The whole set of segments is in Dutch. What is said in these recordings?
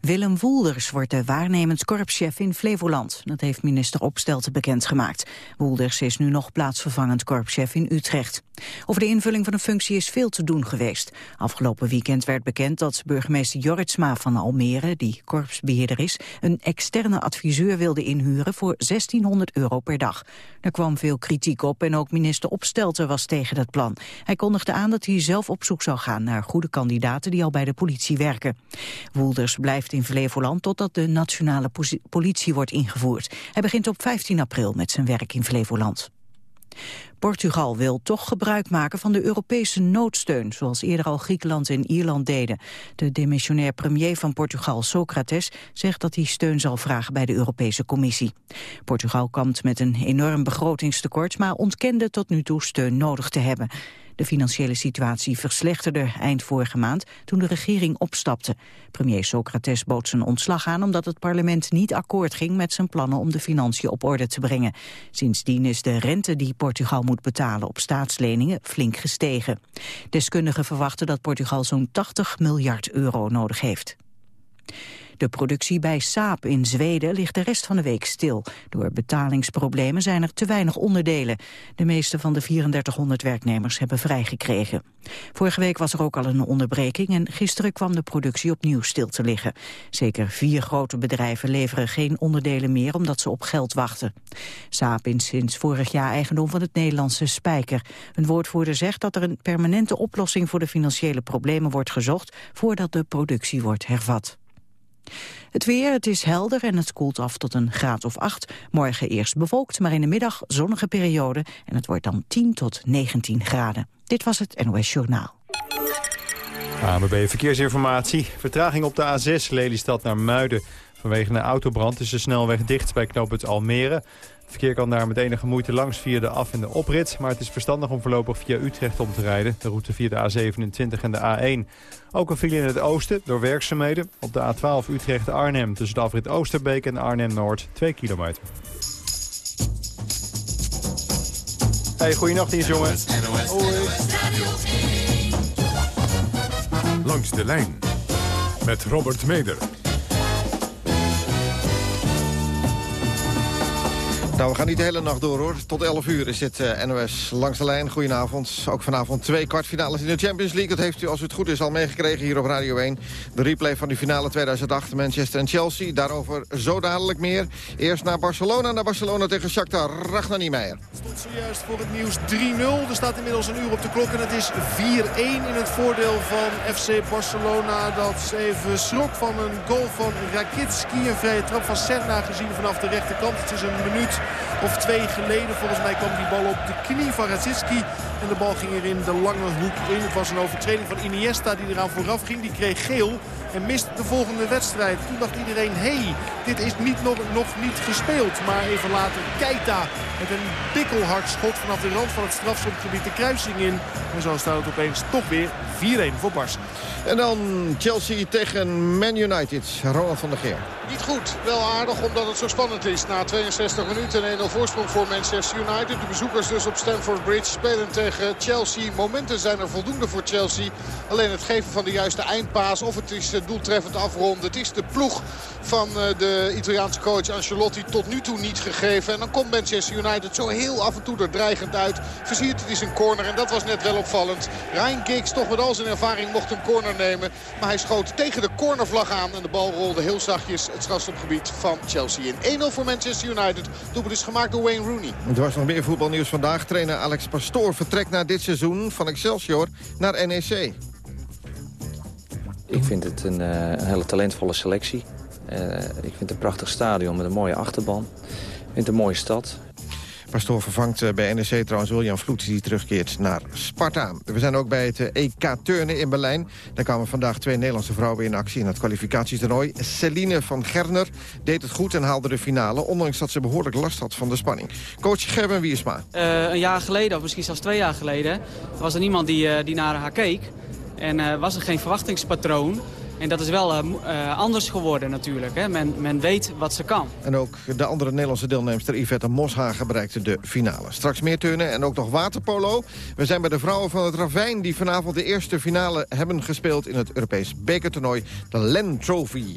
Willem Woelders wordt de waarnemend korpschef in Flevoland. Dat heeft minister Opstelten bekendgemaakt. Woelders is nu nog plaatsvervangend korpschef in Utrecht. Over de invulling van de functie is veel te doen geweest. Afgelopen weekend werd bekend dat burgemeester Jorritsma van Almere, die korpsbeheerder is, een externe adviseur wilde inhuren voor 1600 euro per dag. Er kwam veel kritiek op en ook minister Opstelten was tegen dat plan. Hij kondigde aan dat hij zelf op zoek zou gaan naar goede kandidaten die al bij de politie werken. Woelders blijft in Flevoland totdat de nationale politie wordt ingevoerd. Hij begint op 15 april met zijn werk in Flevoland. Portugal wil toch gebruik maken van de Europese noodsteun, zoals eerder al Griekenland en Ierland deden. De demissionair premier van Portugal, Socrates, zegt dat hij steun zal vragen bij de Europese Commissie. Portugal kampt met een enorm begrotingstekort, maar ontkende tot nu toe steun nodig te hebben. De financiële situatie verslechterde eind vorige maand toen de regering opstapte. Premier Socrates bood zijn ontslag aan omdat het parlement niet akkoord ging met zijn plannen om de financiën op orde te brengen. Sindsdien is de rente die Portugal moet betalen op staatsleningen flink gestegen. Deskundigen verwachten dat Portugal zo'n 80 miljard euro nodig heeft. De productie bij Saab in Zweden ligt de rest van de week stil. Door betalingsproblemen zijn er te weinig onderdelen. De meeste van de 3400 werknemers hebben vrijgekregen. Vorige week was er ook al een onderbreking en gisteren kwam de productie opnieuw stil te liggen. Zeker vier grote bedrijven leveren geen onderdelen meer omdat ze op geld wachten. Saab is sinds vorig jaar eigendom van het Nederlandse Spijker. Een woordvoerder zegt dat er een permanente oplossing voor de financiële problemen wordt gezocht voordat de productie wordt hervat. Het weer, het is helder en het koelt af tot een graad of 8. Morgen eerst bewolkt, maar in de middag zonnige periode. En het wordt dan 10 tot 19 graden. Dit was het NOS Journaal. AMB Verkeersinformatie. Vertraging op de A6 Lelystad naar Muiden. Vanwege een autobrand is de snelweg dicht bij knooppunt Almere. Het verkeer kan daar met enige moeite langs via de af- en de oprit. Maar het is verstandig om voorlopig via Utrecht om te rijden. De route via de A27 en de A1. Ook een file in het oosten door werkzaamheden. Op de A12 Utrecht-Arnhem tussen de afrit Oosterbeek en Arnhem-Noord 2 kilometer. Hey, goeienacht hier jongen. Hoi. Langs de lijn met Robert Meder. Nou, we gaan niet de hele nacht door, hoor. Tot 11 uur is dit uh, NOS langs de lijn. Goedenavond. Ook vanavond twee kwartfinales in de Champions League. Dat heeft u, als het goed is, al meegekregen hier op Radio 1. De replay van die finale 2008, Manchester en Chelsea. Daarover zo dadelijk meer. Eerst naar Barcelona, naar Barcelona tegen Shakhtar. Ragnar Niemeyer. Stond zojuist voor het nieuws 3-0. Er staat inmiddels een uur op de klok en het is 4-1 in het voordeel van FC Barcelona. Dat even schrok van een goal van Rakitski. Een vrije trap van Serna gezien vanaf de rechterkant. Het is een minuut of twee geleden. Volgens mij kwam die bal op de knie van Razitski. En de bal ging er in de lange hoek in. Het was een overtreding van Iniesta die eraan vooraf ging. Die kreeg geel en mist de volgende wedstrijd. Toen dacht iedereen, hé, hey, dit is niet, nog, nog niet gespeeld. Maar even later Keita met een bikkelhard schot vanaf de rand van het strafschopgebied de kruising in. En zo staat het opeens toch weer 4-1 voor Barça. En dan Chelsea tegen Man United. Ronald van der Geer. Niet goed, wel aardig omdat het zo spannend is. Na 62 minuten 1-0 voorsprong voor Manchester United. De bezoekers dus op Stamford Bridge spelen tegen Chelsea. Momenten zijn er voldoende voor Chelsea. Alleen het geven van de juiste eindpaas of het is doeltreffend afronden. Het is de ploeg van eh, de Italiaanse coach Ancelotti tot nu toe niet gegeven. En dan komt Manchester United zo heel af en toe er dreigend uit. Versiert het is een corner en dat was net wel opvallend. Ryan Giggs toch met al zijn ervaring mocht een corner nemen. Maar hij schoot tegen de cornervlag aan en de bal rolde heel zachtjes het strafstopgebied van Chelsea in. 1-0 voor Manchester United. Doelpunt is gemaakt door Wayne Rooney. Er was nog meer voetbalnieuws vandaag. Trainer Alex Pastoor vertrekt na dit seizoen van Excelsior naar NEC. Ik vind het een, uh, een hele talentvolle selectie. Uh, ik vind het een prachtig stadion met een mooie achterban. Ik vind het een mooie stad. Pastoor vervangt eh, bij NEC trouwens William Vloed... die terugkeert naar Sparta. We zijn ook bij het EK Turnen in Berlijn. Daar kwamen vandaag twee Nederlandse vrouwen in actie... in het kwalificatietoernooi. Celine van Gerner deed het goed en haalde de finale... ondanks dat ze behoorlijk last had van de spanning. Coach Gerben Wiersma. Uh, een jaar geleden, of misschien zelfs twee jaar geleden... was er niemand die, uh, die naar haar keek. En uh, was er geen verwachtingspatroon. En dat is wel uh, anders geworden natuurlijk. Hè? Men, men weet wat ze kan. En ook de andere Nederlandse deelnemster Yvette Moshagen bereikte de finale. Straks meer turnen en ook nog waterpolo. We zijn bij de vrouwen van het Ravijn die vanavond de eerste finale hebben gespeeld... in het Europees bekertoernooi, de Len Trophy.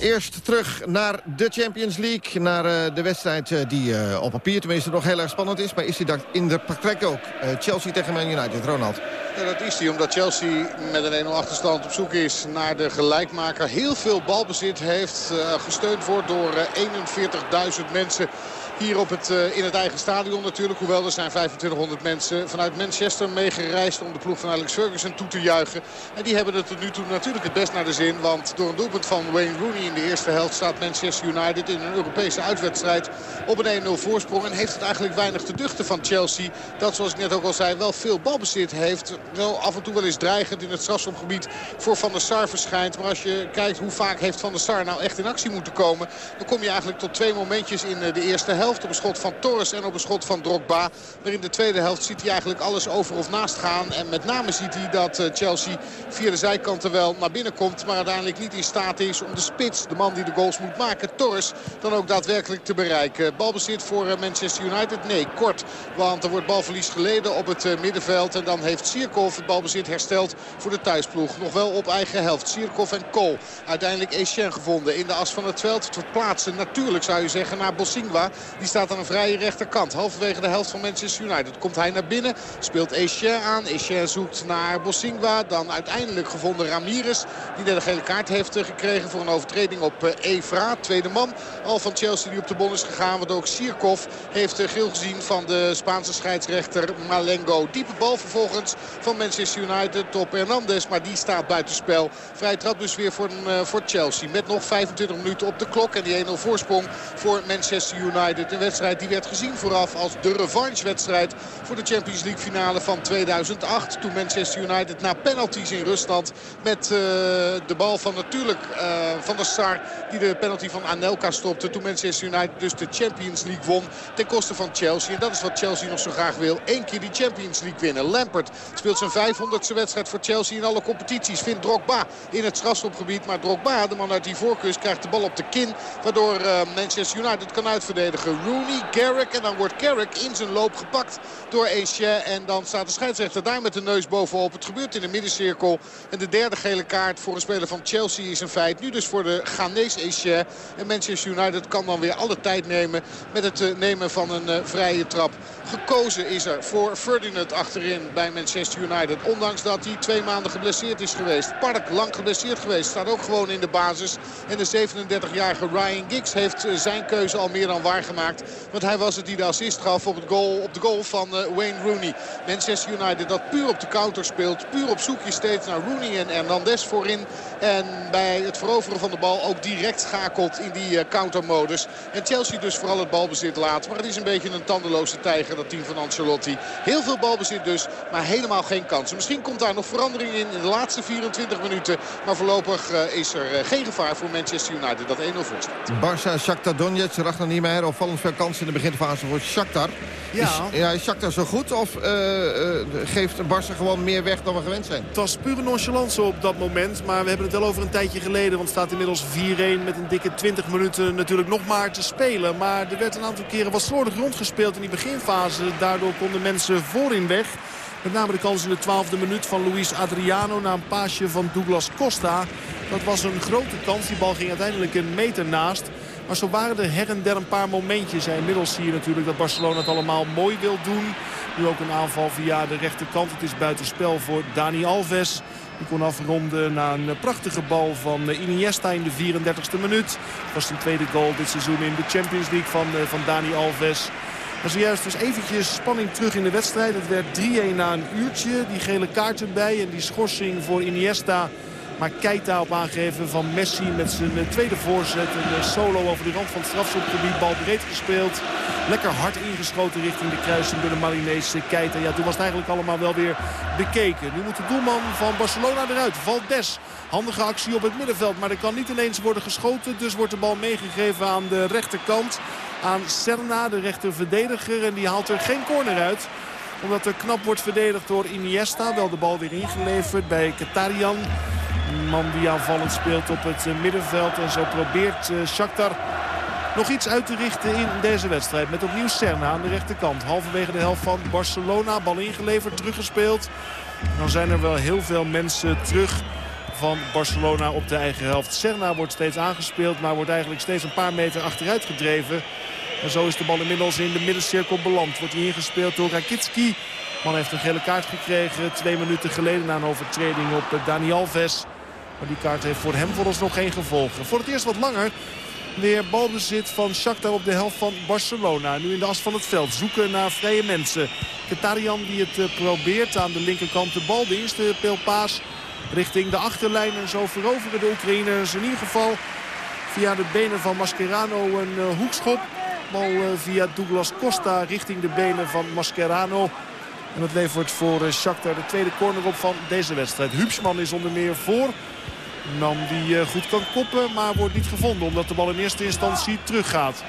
Eerst terug naar de Champions League. Naar uh, de wedstrijd uh, die uh, op papier tenminste nog heel erg spannend is. Maar is die dat in de praktijk ook? Chelsea tegen Man United. Ronald. Ja, dat is hij omdat Chelsea met een 1-0 achterstand op zoek is naar de gelijkmaker. Heel veel balbezit heeft. gesteund wordt door 41.000 mensen hier op het, uh, in het eigen stadion natuurlijk. Hoewel er zijn 2500 mensen vanuit Manchester meegereisd om de ploeg van Alex Ferguson toe te juichen. En die hebben het tot nu toe natuurlijk het best naar de zin. Want door een doelpunt van Wayne Rooney in de eerste helft staat Manchester United in een Europese uitwedstrijd op een 1-0 voorsprong. En heeft het eigenlijk weinig te duchten van Chelsea. Dat zoals ik net ook al zei wel veel balbezit heeft. Wel af en toe wel eens dreigend in het strafschopgebied voor Van der Sar verschijnt. Maar als je kijkt hoe vaak heeft Van der Sar nou echt in actie moeten komen. Dan kom je eigenlijk tot twee momentjes in eh, de eerste helft op een schot van Torres en op een schot van Drogba. Maar in de tweede helft ziet hij eigenlijk alles over of naast gaan. En met name ziet hij dat eh, Chelsea via de zijkanten wel naar binnen komt. Maar uiteindelijk niet in staat is om de spits, de man die de goals moet maken, Torres, dan ook daadwerkelijk te bereiken. Balbezit voor eh, Manchester United? Nee, kort. Want er wordt balverlies geleden op het eh, middenveld. En dan heeft Sierkov het balbezit hersteld voor de thuisploeg. Nog wel op eigen helft. Sierkov en Kool. Uiteindelijk Etienne gevonden in de as van het veld. Het verplaatsen natuurlijk zou je zeggen naar Bossingwa. Die staat aan een vrije rechterkant. Halverwege de helft van Manchester United. Komt hij naar binnen. Speelt Etienne aan. Etienne zoekt naar Bossingwa. Dan uiteindelijk gevonden Ramirez. Die de gele kaart heeft eh, gekregen voor een overtreding op eh, Evra. Tweede man al van Chelsea die op de bon is gegaan. Want ook Sierkov heeft eh, geel gezien van de Spaanse scheidsrechter Malengo. Diepe bal vervolgens van Manchester United op Hernandez. Maar die staat buitenspel. Vrij trap dus weer voor, voor Chelsea. Met nog 25 minuten op de klok. En die 1-0 voorsprong voor Manchester United. Een wedstrijd die werd gezien vooraf als de revanche-wedstrijd voor de Champions League finale van 2008. Toen Manchester United na penalties in Rusland met uh, de bal van natuurlijk uh, Van der Sar die de penalty van Anelka stopte. Toen Manchester United dus de Champions League won ten koste van Chelsea. En dat is wat Chelsea nog zo graag wil. Eén keer die Champions League winnen. Lampert speelt zijn 500ste wedstrijd voor Chelsea in alle competities. Vindt Drogba in het strafschopgebied. Maar Drogba, de man uit die voorkeurs, krijgt de bal op de kin. Waardoor uh, Manchester United kan uitverdedigen. Rooney, Garrick. En dan wordt Garrick in zijn loop gepakt door Etienne. En dan staat de scheidsrechter daar met de neus bovenop. Het gebeurt in de middencirkel. En de derde gele kaart voor een speler van Chelsea is een feit. Nu dus voor de Ghanese Etienne. En Manchester United kan dan weer alle tijd nemen met het eh, nemen van een uh, vrije trap. Gekozen is er voor Ferdinand achterin bij Manchester United. Ondanks dat hij twee maanden geblesseerd is geweest. Park lang geblesseerd geweest. Staat ook gewoon in de basis. En de 37-jarige Ryan Giggs heeft eh, zijn keuze al meer dan waargemaakt. Want hij was het die de assist gaf op, het goal, op de goal van uh, Wayne Rooney. Manchester United dat puur op de counter speelt. Puur op zoekje steeds naar Rooney en Hernandez voorin. En bij het veroveren van de bal ook direct schakelt in die uh, countermodus. En Chelsea dus vooral het balbezit laat. Maar het is een beetje een tandeloze tijger dat team van Ancelotti. Heel veel balbezit dus, maar helemaal geen kansen. Misschien komt daar nog verandering in in de laatste 24 minuten. Maar voorlopig uh, is er geen gevaar voor Manchester United dat 1-0 voor staat. Barça, Shakhtar Donetsk, Ragnar Niemeyer. Opvallend veel kansen in de beginfase voor Shakhtar. Ja. Is, ja, is Shakhtar zo goed of uh, uh, geeft Barça gewoon meer weg dan we gewend zijn? Het was pure nonchalance op dat moment. Maar we hebben het wel over een tijdje geleden. Want het staat inmiddels 4-1 met een dikke 20 minuten natuurlijk nog maar te spelen. Maar er werd een aantal keren wat slordig rondgespeeld in die beginfase. Daardoor konden mensen voorin weg. Met name de kans in de twaalfde minuut van Luis Adriano na een paasje van Douglas Costa. Dat was een grote kans. Die bal ging uiteindelijk een meter naast. Maar zo waren er her en der een paar momentjes. En inmiddels zie je natuurlijk dat Barcelona het allemaal mooi wil doen. Nu ook een aanval via de rechterkant. Het is buitenspel voor Dani Alves. Die kon afronden na een prachtige bal van Iniesta in de 34e minuut. Dat was zijn tweede goal dit seizoen in de Champions League van, eh, van Dani Alves. Maar zojuist was eventjes spanning terug in de wedstrijd. Het werd 3-1 na een uurtje. Die gele kaart erbij en die schorsing voor Iniesta maar Keita op aangeven van Messi met zijn eh, tweede voorzet. Een eh, solo over de rand van het strafschopgebied. Bal breed gespeeld. Lekker hard ingeschoten richting de kruising door de Malinese Keita. Ja, toen was het eigenlijk allemaal wel weer bekeken. Nu moet de doelman van Barcelona eruit. Valdes. Handige actie op het middenveld. Maar er kan niet ineens worden geschoten. Dus wordt de bal meegegeven aan de rechterkant. Aan Serna, de rechterverdediger. En die haalt er geen corner uit. Omdat er knap wordt verdedigd door Iniesta. Wel de bal weer ingeleverd bij Katarian. Een man die aanvallend speelt op het middenveld. En zo probeert Shakhtar nog iets uit te richten in deze wedstrijd. Met opnieuw Serna aan de rechterkant. Halverwege de helft van Barcelona. Bal ingeleverd, teruggespeeld. Dan zijn er wel heel veel mensen terug van Barcelona op de eigen helft. Serna wordt steeds aangespeeld, maar wordt eigenlijk steeds een paar meter achteruit gedreven. En zo is de bal inmiddels in de middencirkel beland. Wordt ingespeeld door Rakitski. Man heeft een gele kaart gekregen twee minuten geleden na een overtreding op Dani Alves. Maar die kaart heeft voor hem vooralsnog geen gevolgen. Voor het eerst wat langer weer balbezit van Shakhtar op de helft van Barcelona. Nu in de as van het veld. Zoeken naar vrije mensen. Katarian die het eh, probeert aan de linkerkant de bal. De eerste peelpaas richting de achterlijn. En zo veroveren de Oekraïners in ieder geval via de benen van Mascherano een uh, hoekschop. Bal uh, via Douglas Costa richting de benen van Mascherano. En dat levert voor uh, Shakhtar de tweede corner op van deze wedstrijd. Hupsman is onder meer voor. Een man die goed kan koppen, maar wordt niet gevonden. Omdat de bal in eerste instantie teruggaat.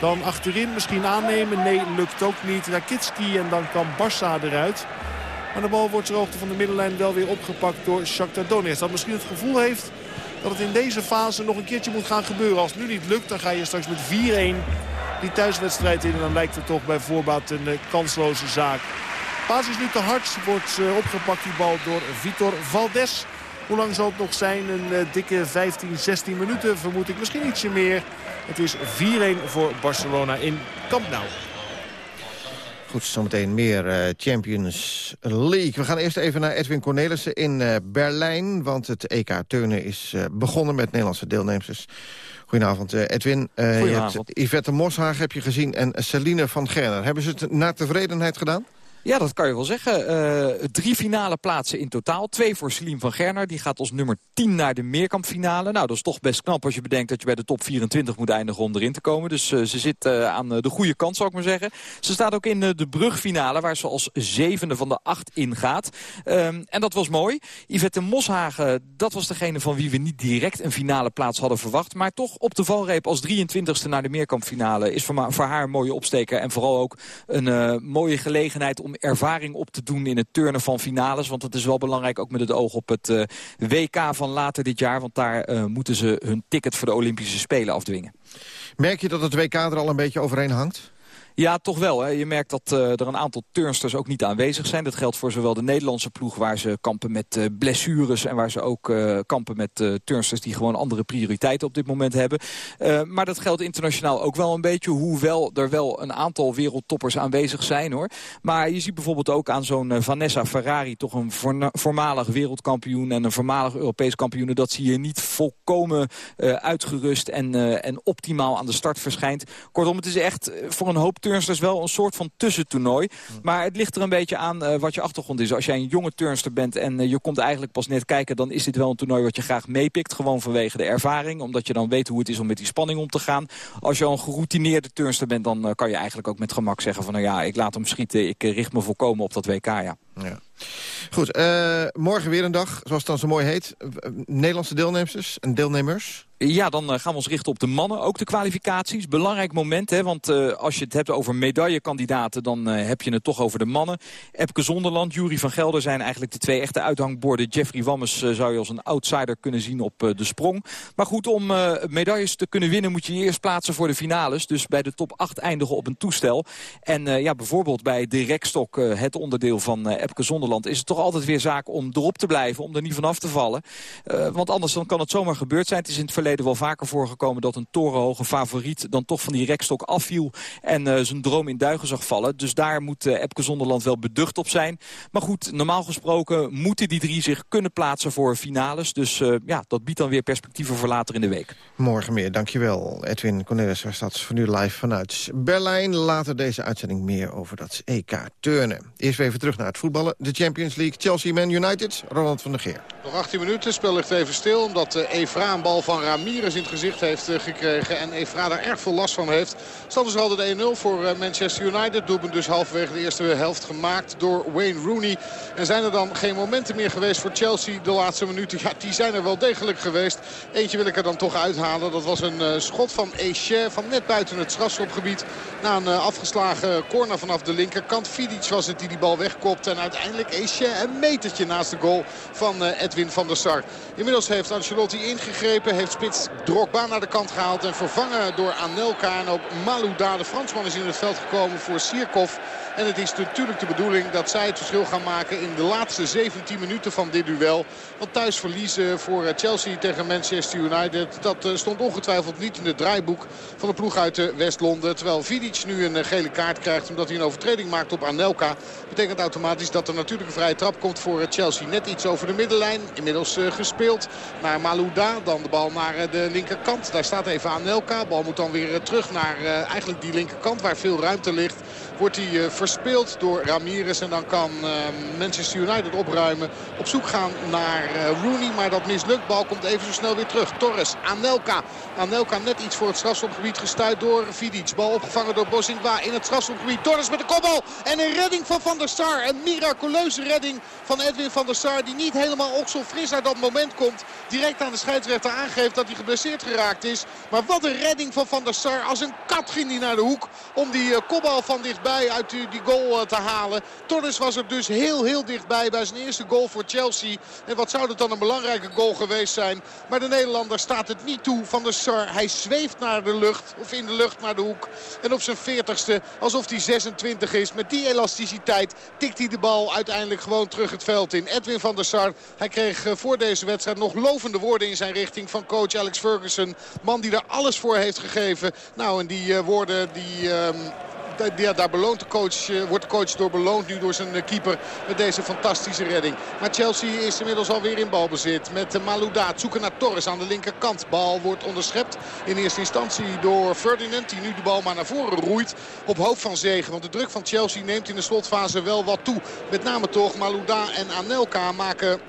Dan achterin misschien aannemen. Nee, lukt ook niet. Rakitski en dan kan Barça eruit. Maar de bal wordt ter hoogte van de middenlijn wel weer opgepakt door Shakhtar Donetsk. Dat misschien het gevoel heeft dat het in deze fase nog een keertje moet gaan gebeuren. Als het nu niet lukt, dan ga je straks met 4-1 die thuiswedstrijd in. En dan lijkt het toch bij voorbaat een eh, kansloze zaak. Paas is nu te hard. Wordt eh, opgepakt die bal door Vitor Valdes. Hoe lang zal het nog zijn? Een uh, dikke 15, 16 minuten vermoed ik. Misschien ietsje meer. Het is 4-1 voor Barcelona in Camp Nou. Goed, zometeen meer uh, Champions League. We gaan eerst even naar Edwin Cornelissen in uh, Berlijn. Want het EK Turnen is uh, begonnen met Nederlandse deelnemers. Goedenavond, Edwin. Goedenavond. Je hebt Yvette Moshaag heb je gezien en Celine van Gerner. Hebben ze het naar tevredenheid gedaan? Ja, dat kan je wel zeggen. Uh, drie finale plaatsen in totaal. Twee voor Celine van Gerner. Die gaat als nummer 10 naar de meerkampfinale. Nou, dat is toch best knap als je bedenkt dat je bij de top 24 moet eindigen om erin te komen. Dus uh, ze zit uh, aan de goede kant, zou ik maar zeggen. Ze staat ook in de brugfinale, waar ze als zevende van de acht ingaat. Um, en dat was mooi. Yvette Moshagen, dat was degene van wie we niet direct een finale plaats hadden verwacht. Maar toch op de valreep als 23ste naar de meerkampfinale is voor, voor haar een mooie opsteker. En vooral ook een mooie gelegenheid om ervaring op te doen in het turnen van finales. Want dat is wel belangrijk, ook met het oog op het uh, WK van later dit jaar. Want daar uh, moeten ze hun ticket voor de Olympische Spelen afdwingen. Merk je dat het WK er al een beetje overheen hangt? Ja, toch wel. Hè. Je merkt dat uh, er een aantal turnsters ook niet aanwezig zijn. Dat geldt voor zowel de Nederlandse ploeg waar ze kampen met uh, blessures... en waar ze ook uh, kampen met turnsters die gewoon andere prioriteiten op dit moment hebben. maar dat geldt internationaal ook wel een beetje. Hoewel er wel een aantal wereldtoppers aanwezig zijn. hoor. Maar je ziet bijvoorbeeld ook aan zo'n Vanessa Ferrari... toch een voormalig wereldkampioen en een voormalig Europees kampioen... dat zie je niet volkomen uitgerust en, en optimaal aan de start verschijnt. Kortom, het is echt voor een hoop turnsters wel een soort van tussentoernooi. Maar het ligt er een beetje aan uh, wat je achtergrond is. Als jij een jonge turnster bent en uh, je komt eigenlijk pas net kijken... dan is dit wel een toernooi wat je graag meepikt. Gewoon vanwege de ervaring. Omdat je dan weet hoe het is om met die spanning om te gaan. Als je al een geroutineerde turnster bent... dan uh, kan je eigenlijk ook met gemak zeggen van... nou ja, ik laat hem schieten. Ik richt me volkomen op dat WK, ja. ja. Goed, morgen weer een dag, zoals het dan zo mooi heet. Nederlandse deelnemers en deelnemers... Ja, dan uh, gaan we ons richten op de mannen. Ook de kwalificaties. Belangrijk moment, hè, want als je het hebt over medaillekandidaten... dan heb je het toch over de mannen. Epke Zonderland, Jury van Gelder zijn eigenlijk de twee echte uithangborden. Jeffrey Wammes zou je als een outsider kunnen zien op de sprong. Maar goed, om medailles te kunnen winnen moet je je eerst plaatsen voor de finales. Dus bij de top 8 eindigen op een toestel. En ja, bijvoorbeeld bij de rekstok, het onderdeel van Epke Zonderland... is het toch altijd weer zaak om erop te blijven, om er niet vanaf te vallen. want anders dan kan het zomaar gebeurd zijn. Het is in het verleden wel vaker voorgekomen dat een torenhoge favoriet dan toch van die rekstok afviel en uh, zijn droom in duigen zag vallen. Dus daar moet uh, Epke Zonderland wel beducht op zijn. Maar goed, normaal gesproken moeten die drie zich kunnen plaatsen voor finales. Dus ja, dat biedt dan weer perspectieven voor later in de week. Morgen meer, dankjewel. Edwin Cornelis was voor nu live vanuit Berlijn. Later deze uitzending meer over dat EK turnen. Eerst even terug naar het voetballen. De Champions League, Chelsea Man United, Ronald van der Geer. Nog 18 minuten, spel ligt even stil omdat Evra een bal van Ramirez in het gezicht heeft gekregen. En Evra daar erg veel last van heeft. Stand is altijd 1-0 voor Manchester United. Doelpunt dus halverwege de eerste helft gemaakt door Wayne Rooney. En zijn er dan geen momenten meer geweest voor Chelsea de laatste minuten? Ja, die zijn er wel degelijk geweest. Eentje wil ik er dan toch uithalen. Dat was een schot van Echer van net buiten het strafschopgebied. Na een afgeslagen corner vanaf de linkerkant. Vidic was het die die bal wegkopt. En uiteindelijk Echer een metertje naast de goal van Edwin van der Sar. Inmiddels heeft Ancelotti ingegrepen. Heeft Spits Drogba naar de kant gehaald. En vervangen door Anelka. En ook Malouda, de Fransman, is in het veld gekomen voor Sierkov. En het is natuurlijk de bedoeling dat zij het verschil gaan maken in de laatste 17 minuten van dit duel. Want thuis verliezen voor eh, Chelsea tegen Manchester United. Dat eh, stond ongetwijfeld niet in het draaiboek van de ploeg uit eh, West-Londen. Terwijl Vidic nu een gele kaart krijgt omdat hij een overtreding maakt op Anelka. Betekent automatisch dat er natuurlijk een vrije trap komt voor Chelsea. Net iets over de middenlijn. Inmiddels gespeeld naar Malouda. Dan de bal naar de linkerkant. Daar staat even Anelka. De bal moet dan weer terug naar eigenlijk die linkerkant waar veel ruimte ligt. Wordt hij verspeeld door Ramirez. En dan kan Manchester United opruimen. Op zoek gaan naar Rooney. Maar dat mislukt. Bal komt even zo snel weer terug. Torres, Anelka. Anelka net iets voor het strafschopgebied gestuurd door Vidic. Bal opgevangen door Bosingwa in het strafschopgebied. Torres met de kopbal. En een redding van Van der Sar. Een miraculeuze redding van Edwin van der Sar. Die niet helemaal fris uit dat moment komt. Direct aan de scheidsrechter aangeeft dat hij geblesseerd geraakt is. Maar wat een redding van Van der Sar. Als een kat ging hij naar de hoek om die eh, kopbal van dichtbij uit die, goal eh, te halen. Torres was er dus heel heel dichtbij bij zijn eerste goal voor Chelsea. En wat zou dat dan een belangrijke goal geweest zijn. Maar de Nederlander staat het niet toe van de Sar. Hij zweeft naar de lucht of in de lucht naar de hoek. En op zijn 40ste, alsof hij 26 is, met die elasticiteit tikt hij de bal uiteindelijk gewoon terug het veld in. Edwin van der Sar, hij kreeg eh, voor deze wedstrijd nog lovende woorden in zijn richting van coach Alex Ferguson. Man die er alles voor heeft gegeven. Nou, en die uh, woorden die... Uh, ja, daar beloont de coach, uh, wordt de coach door beloond nu door zijn uh, keeper met deze fantastische redding. Maar Chelsea is inmiddels alweer in balbezit met uh, Malouda. Zoeken naar Torres aan de linkerkant. Bal wordt onderschept in eerste instantie door Ferdinand. Die nu de bal maar naar voren roeit op hoop van zegen. Want de druk van Chelsea neemt in de slotfase wel wat toe. Met name toch Malouda en Anelka maken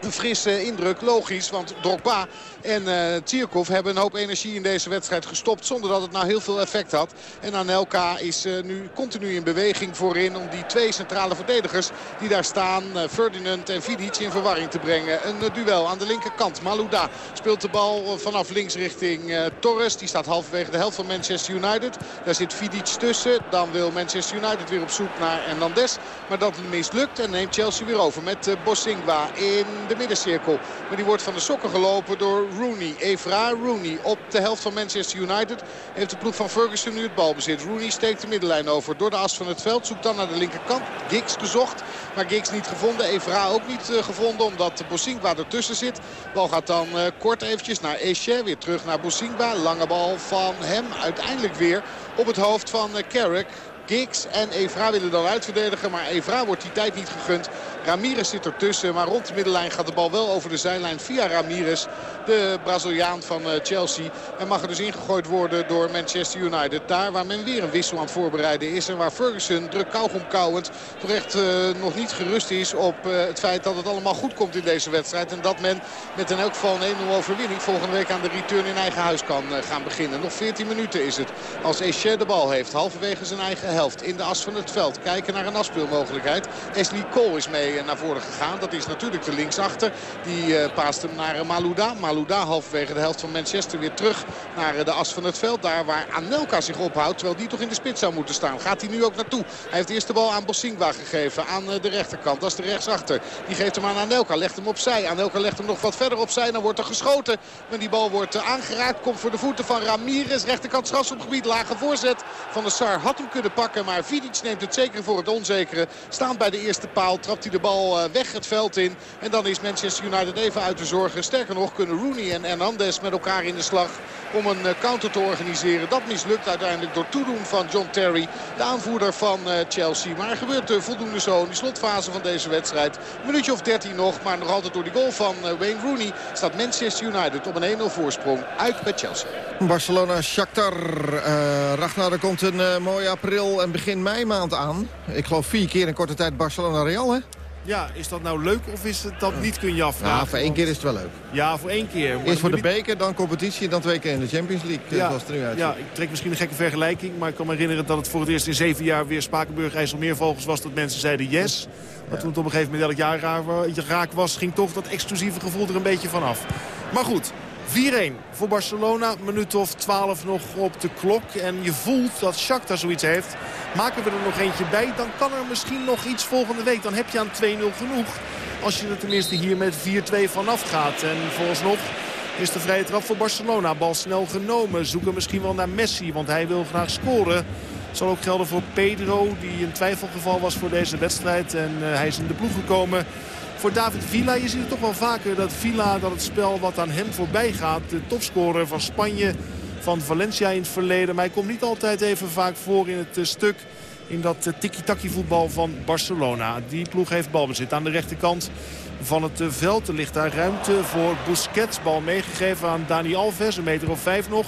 een frisse indruk. Logisch, want Drogba en uh, hebben een hoop energie in deze wedstrijd gestopt. Zonder dat het nou heel veel effect had. En Anelka is uh, nu continu in beweging voorin om die twee centrale verdedigers die daar staan. Uh, Ferdinand en Vidic in verwarring te brengen. Een duel aan de linkerkant. Malouda speelt de bal vanaf links richting Torres. Die staat halverwege de helft van Manchester United. Daar zit Vidic tussen. Dan wil Manchester United weer op zoek naar Hernandez. Maar dat mislukt en neemt Chelsea weer over met Bosingwa in de middencirkel. Maar die wordt van de sokken gelopen door Rooney. Evra Rooney op de helft van Manchester United. Heeft de ploeg van Ferguson nu het balbezit. Rooney steekt de middenlijn over door de as van het veld. Zoekt dan naar de linkerkant. Giggs gezocht. Maar Giggs niet gevonden. Evra ook niet uh, gevonden omdat Bosingwa ertussen zit. Bal gaat dan uh, kort eventjes naar Eche. Weer terug naar Bosingwa. Lange bal van hem. Uiteindelijk weer op het hoofd van uh, Carrick. Giggs en Evra willen dan uitverdedigen. Maar Evra wordt die tijd niet gegund. Ramirez zit ertussen. Maar rond de middenlijn gaat de bal wel over de zijlijn via Ramirez. De Braziliaan van eh, Chelsea. En mag er dus ingegooid worden door Manchester United. Daar waar men weer een wissel aan het voorbereiden is. En waar Ferguson druk kauwgom kauwend toch echt uh, nog niet gerust is op uh, het feit dat het allemaal goed komt in deze wedstrijd. En dat men met in elk geval een 1-0 overwinning volgende week aan de return in eigen huis kan gaan beginnen. Nog 14 minuten is het als Eche de bal heeft. Halverwege zijn eigen helft in de as van het veld. Kijken naar een afspeelmogelijkheid. Ashley Cole is mee naar voren gegaan. Dat is natuurlijk de linksachter. Die uh, paast hem naar Malouda. Malouda halverwege de helft van Manchester weer terug naar de as van het veld. Daar waar Anelka zich ophoudt. Terwijl die toch in de spits zou moeten staan. Gaat hij nu ook naartoe. Hij heeft eerst de bal aan Bossingwa gegeven. Aan de rechterkant. Dat is de rechtsachter. Die geeft hem aan Anelka. Legt hem opzij. Anelka legt hem nog wat verder opzij. Dan wordt er geschoten. Maar die bal wordt aangeraakt. Komt voor de voeten van Ramirez. Rechterkant strafschopgebied. Lage voorzet van de Sar. Had hem kunnen. Maar Vidic neemt het zeker voor het onzekere. Staand bij de eerste paal. Trapt hij de bal weg het veld in. En dan is Manchester United even uit de zorgen. Sterker nog kunnen Rooney en Hernandez met elkaar in de slag om een counter te organiseren. Dat mislukt uiteindelijk door toedoen van John Terry, de aanvoerder van Chelsea. Maar er gebeurt voldoende zo in de slotfase van deze wedstrijd. Een minuutje of 13 nog, maar nog altijd door die goal van Wayne Rooney staat Manchester United op een 1-0 voorsprong uit bij Chelsea. Barcelona, Shakhtar. Uh, Ragnar, er komt een uh, mooie april en begin mei maand aan. Ik geloof vier keer in korte tijd Barcelona-Real, hè? Ja, is dat nou leuk of is het dat niet, kun je afvragen? Ja, voor één keer is het wel leuk. Ja, voor één keer. Maar Eerst voor de niet- beker, dan competitie, dan twee keer in de Champions League. eh, zoals het er nu uitziet. ja, ik trek misschien een gekke vergelijking. Maar ik kan me herinneren dat het voor het eerst in zeven jaar weer Spakenburg IJsselmeervogels was. Dat mensen zeiden yes. Maar toen het op een gegeven moment elk jaar raak was, ging toch dat exclusieve gevoel er een beetje vanaf. Maar goed, 4-1 voor Barcelona. Minuut of 12 nog op de klok. En je voelt dat Shakhtar zoiets heeft. Maken we er nog eentje bij, dan kan er misschien nog iets volgende week. Dan heb je aan 2-0 genoeg. Als je er tenminste hier met 4-2 vanaf gaat. En vooralsnog is de vrije trap voor Barcelona. Bal snel genomen. Zoeken misschien wel naar Messi, want hij wil graag scoren. Zal ook gelden voor Pedro, die een twijfelgeval was voor deze wedstrijd. En eh, hij is in de ploeg gekomen voor David Villa. Je ziet het toch wel vaker dat Villa, dat het spel wat aan hem voorbij gaat. De topscorer van Spanje, van Valencia in het verleden. Maar hij komt niet altijd even vaak voor in het eh, stuk. In dat eh, tiki-taki voetbal van Barcelona. Die ploeg heeft balbezit aan de rechterkant van het eh, veld. Er ligt daar ruimte voor Busquets. Bal meegegeven aan Dani Alves. Een meter of vijf nog.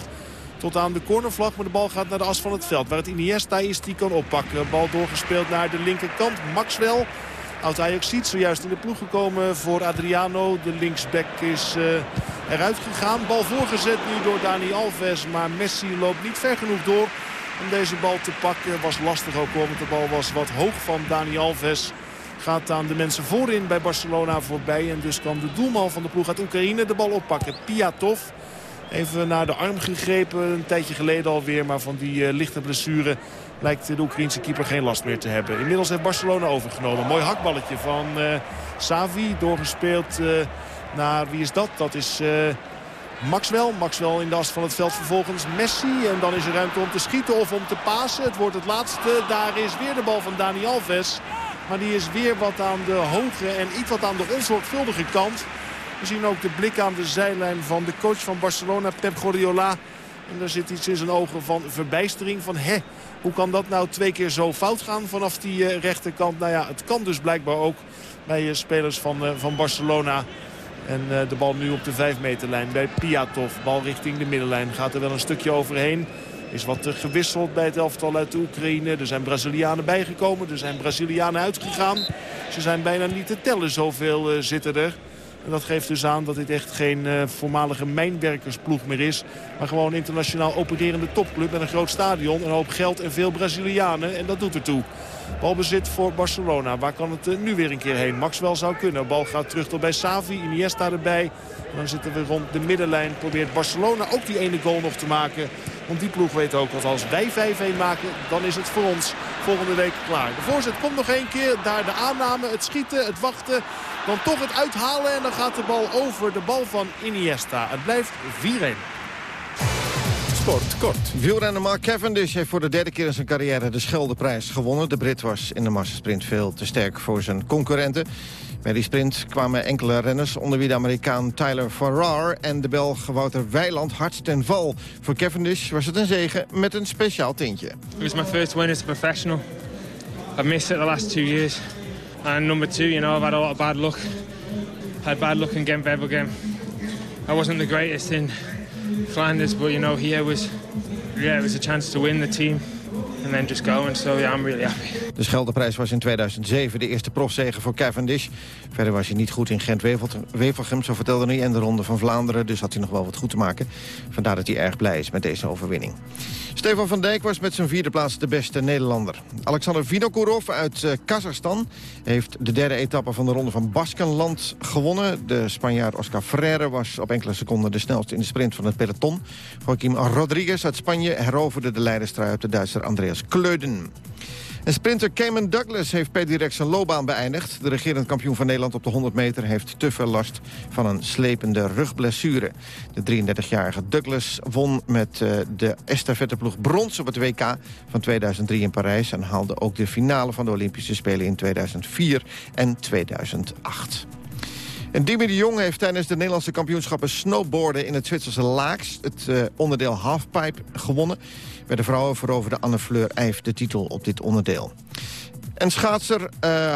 Tot aan de cornervlag, maar de bal gaat naar de as van het veld. Waar het Iniesta is, die kan oppakken. Bal doorgespeeld naar de linkerkant. Maxwell, oud Ajaxiet, zojuist in de ploeg gekomen voor Adriano. De linksback is eh, eruit gegaan. Bal voorgezet nu door Dani Alves, maar Messi loopt niet ver genoeg door om deze bal te pakken. Was lastig ook hoor, want de bal was wat hoog van Dani Alves. Gaat aan de mensen voorin bij Barcelona voorbij. En dus kan de doelman van de ploeg uit Oekraïne de bal oppakken. Piatov. Even naar de arm gegrepen, een tijdje geleden alweer. Maar van die eh, lichte blessure lijkt de Oekraïense keeper geen last meer te hebben. Inmiddels heeft Barcelona overgenomen. Mooi hakballetje van eh Savi. Doorgespeeld eh, naar, wie is dat? Dat is eh, Maxwell. Maxwell in de as van het veld vervolgens Messi. En dan is er ruimte om te schieten of om te pasen. Het wordt het laatste. Daar is weer de bal van Dani Alves. Maar die is weer wat aan de hoge en iets wat aan de onzorgvuldige kant. We zien ook de blik aan de zijlijn van de coach van Barcelona, Pep Guardiola. En daar zit iets in zijn ogen van verbijstering. Van hè, hoe kan dat nou twee keer zo fout gaan vanaf die eh, rechterkant? Nou ja, het kan dus blijkbaar ook bij eh, spelers van, eh, van Barcelona. En de bal nu op de 5 meterlijn bij Piatov. Bal richting de middenlijn. Gaat er wel een stukje overheen. Is wat gewisseld bij het elftal uit de Oekraïne. Er zijn Brazilianen bijgekomen. Er zijn Brazilianen uitgegaan. Ze zijn bijna niet te tellen. Zoveel zitten er. En dat geeft dus aan dat dit echt geen eh, voormalige mijnwerkersploeg meer is. Maar gewoon internationaal opererende topclub met een groot stadion. Een hoop geld en veel Brazilianen. En dat doet ertoe. Balbezit voor Barcelona. Waar kan het eh, nu weer een keer heen? Maxwell zou kunnen. Bal gaat terug tot bij Savi. Iniesta erbij. Dan zitten we rond de middenlijn. Probeert Barcelona ook die ene goal nog te maken. Want die ploeg weet ook dat als wij 5-1 maken, dan is het voor ons volgende week klaar. De voorzet komt nog één keer. Daar de aanname, het schieten, het wachten. Dan toch het uithalen en dan gaat de bal over de bal van Iniesta. Het blijft 4-1. Sport kort. Wielrenner Mark Cavendish heeft voor de derde keer in zijn carrière de Scheldeprijs gewonnen. De Brit was in de massasprint veel te sterk voor zijn concurrenten. Bij die sprint kwamen enkele renners, onder wie de Amerikaan Tyler Farrar... en de Belg Wouter Weiland hard ten val. Voor Cavendish was het een zege met een speciaal tintje. It was my first win as a professional. I've missed it the last two years. And number two, you know, I've had a lot of bad luck. I had bad luck in Gent Wevelgem. I wasn't the greatest in Flanders, but you know, here was, yeah, it was a chance to win the team and then just go. And so, yeah, I'm really happy. De Scheldeprijs was in 2007 de eerste profzege voor Cavendish. Verder was hij niet goed in Gent-Wevelgem, zo vertelde hij... en de Ronde van Vlaanderen, dus had hij nog wel wat goed te maken. Vandaar dat hij erg blij is met deze overwinning. Stefan van Dijk was met zijn vierde plaats de beste Nederlander. Alexander Vinokourov uit eh, Kazachstan heeft de derde etappe van de Ronde van Baskenland gewonnen. De Spanjaard Oscar Freire was op enkele seconden de snelste in de sprint van het peloton. Joaquim Rodriguez uit Spanje heroverde de leiderstrui op de Duitser Andreas Kleuden. En sprinter Cayman Douglas heeft per direct zijn loopbaan beëindigd. De regerend kampioen van Nederland op de 100 meter heeft te veel last van een slepende rugblessure. De 33-jarige Douglas won met uh, de estafetteploeg brons op het WK van 2003 in Parijs... en haalde ook de finale van de Olympische Spelen in 2004 en 2008. En Dimi de Jong heeft tijdens de Nederlandse kampioenschappen snowboarden in het Zwitserse Laaks het uh, onderdeel halfpipe gewonnen. Bij de vrouwen veroverde Anne Fleur Eijf de titel op dit onderdeel. En schaatser uh,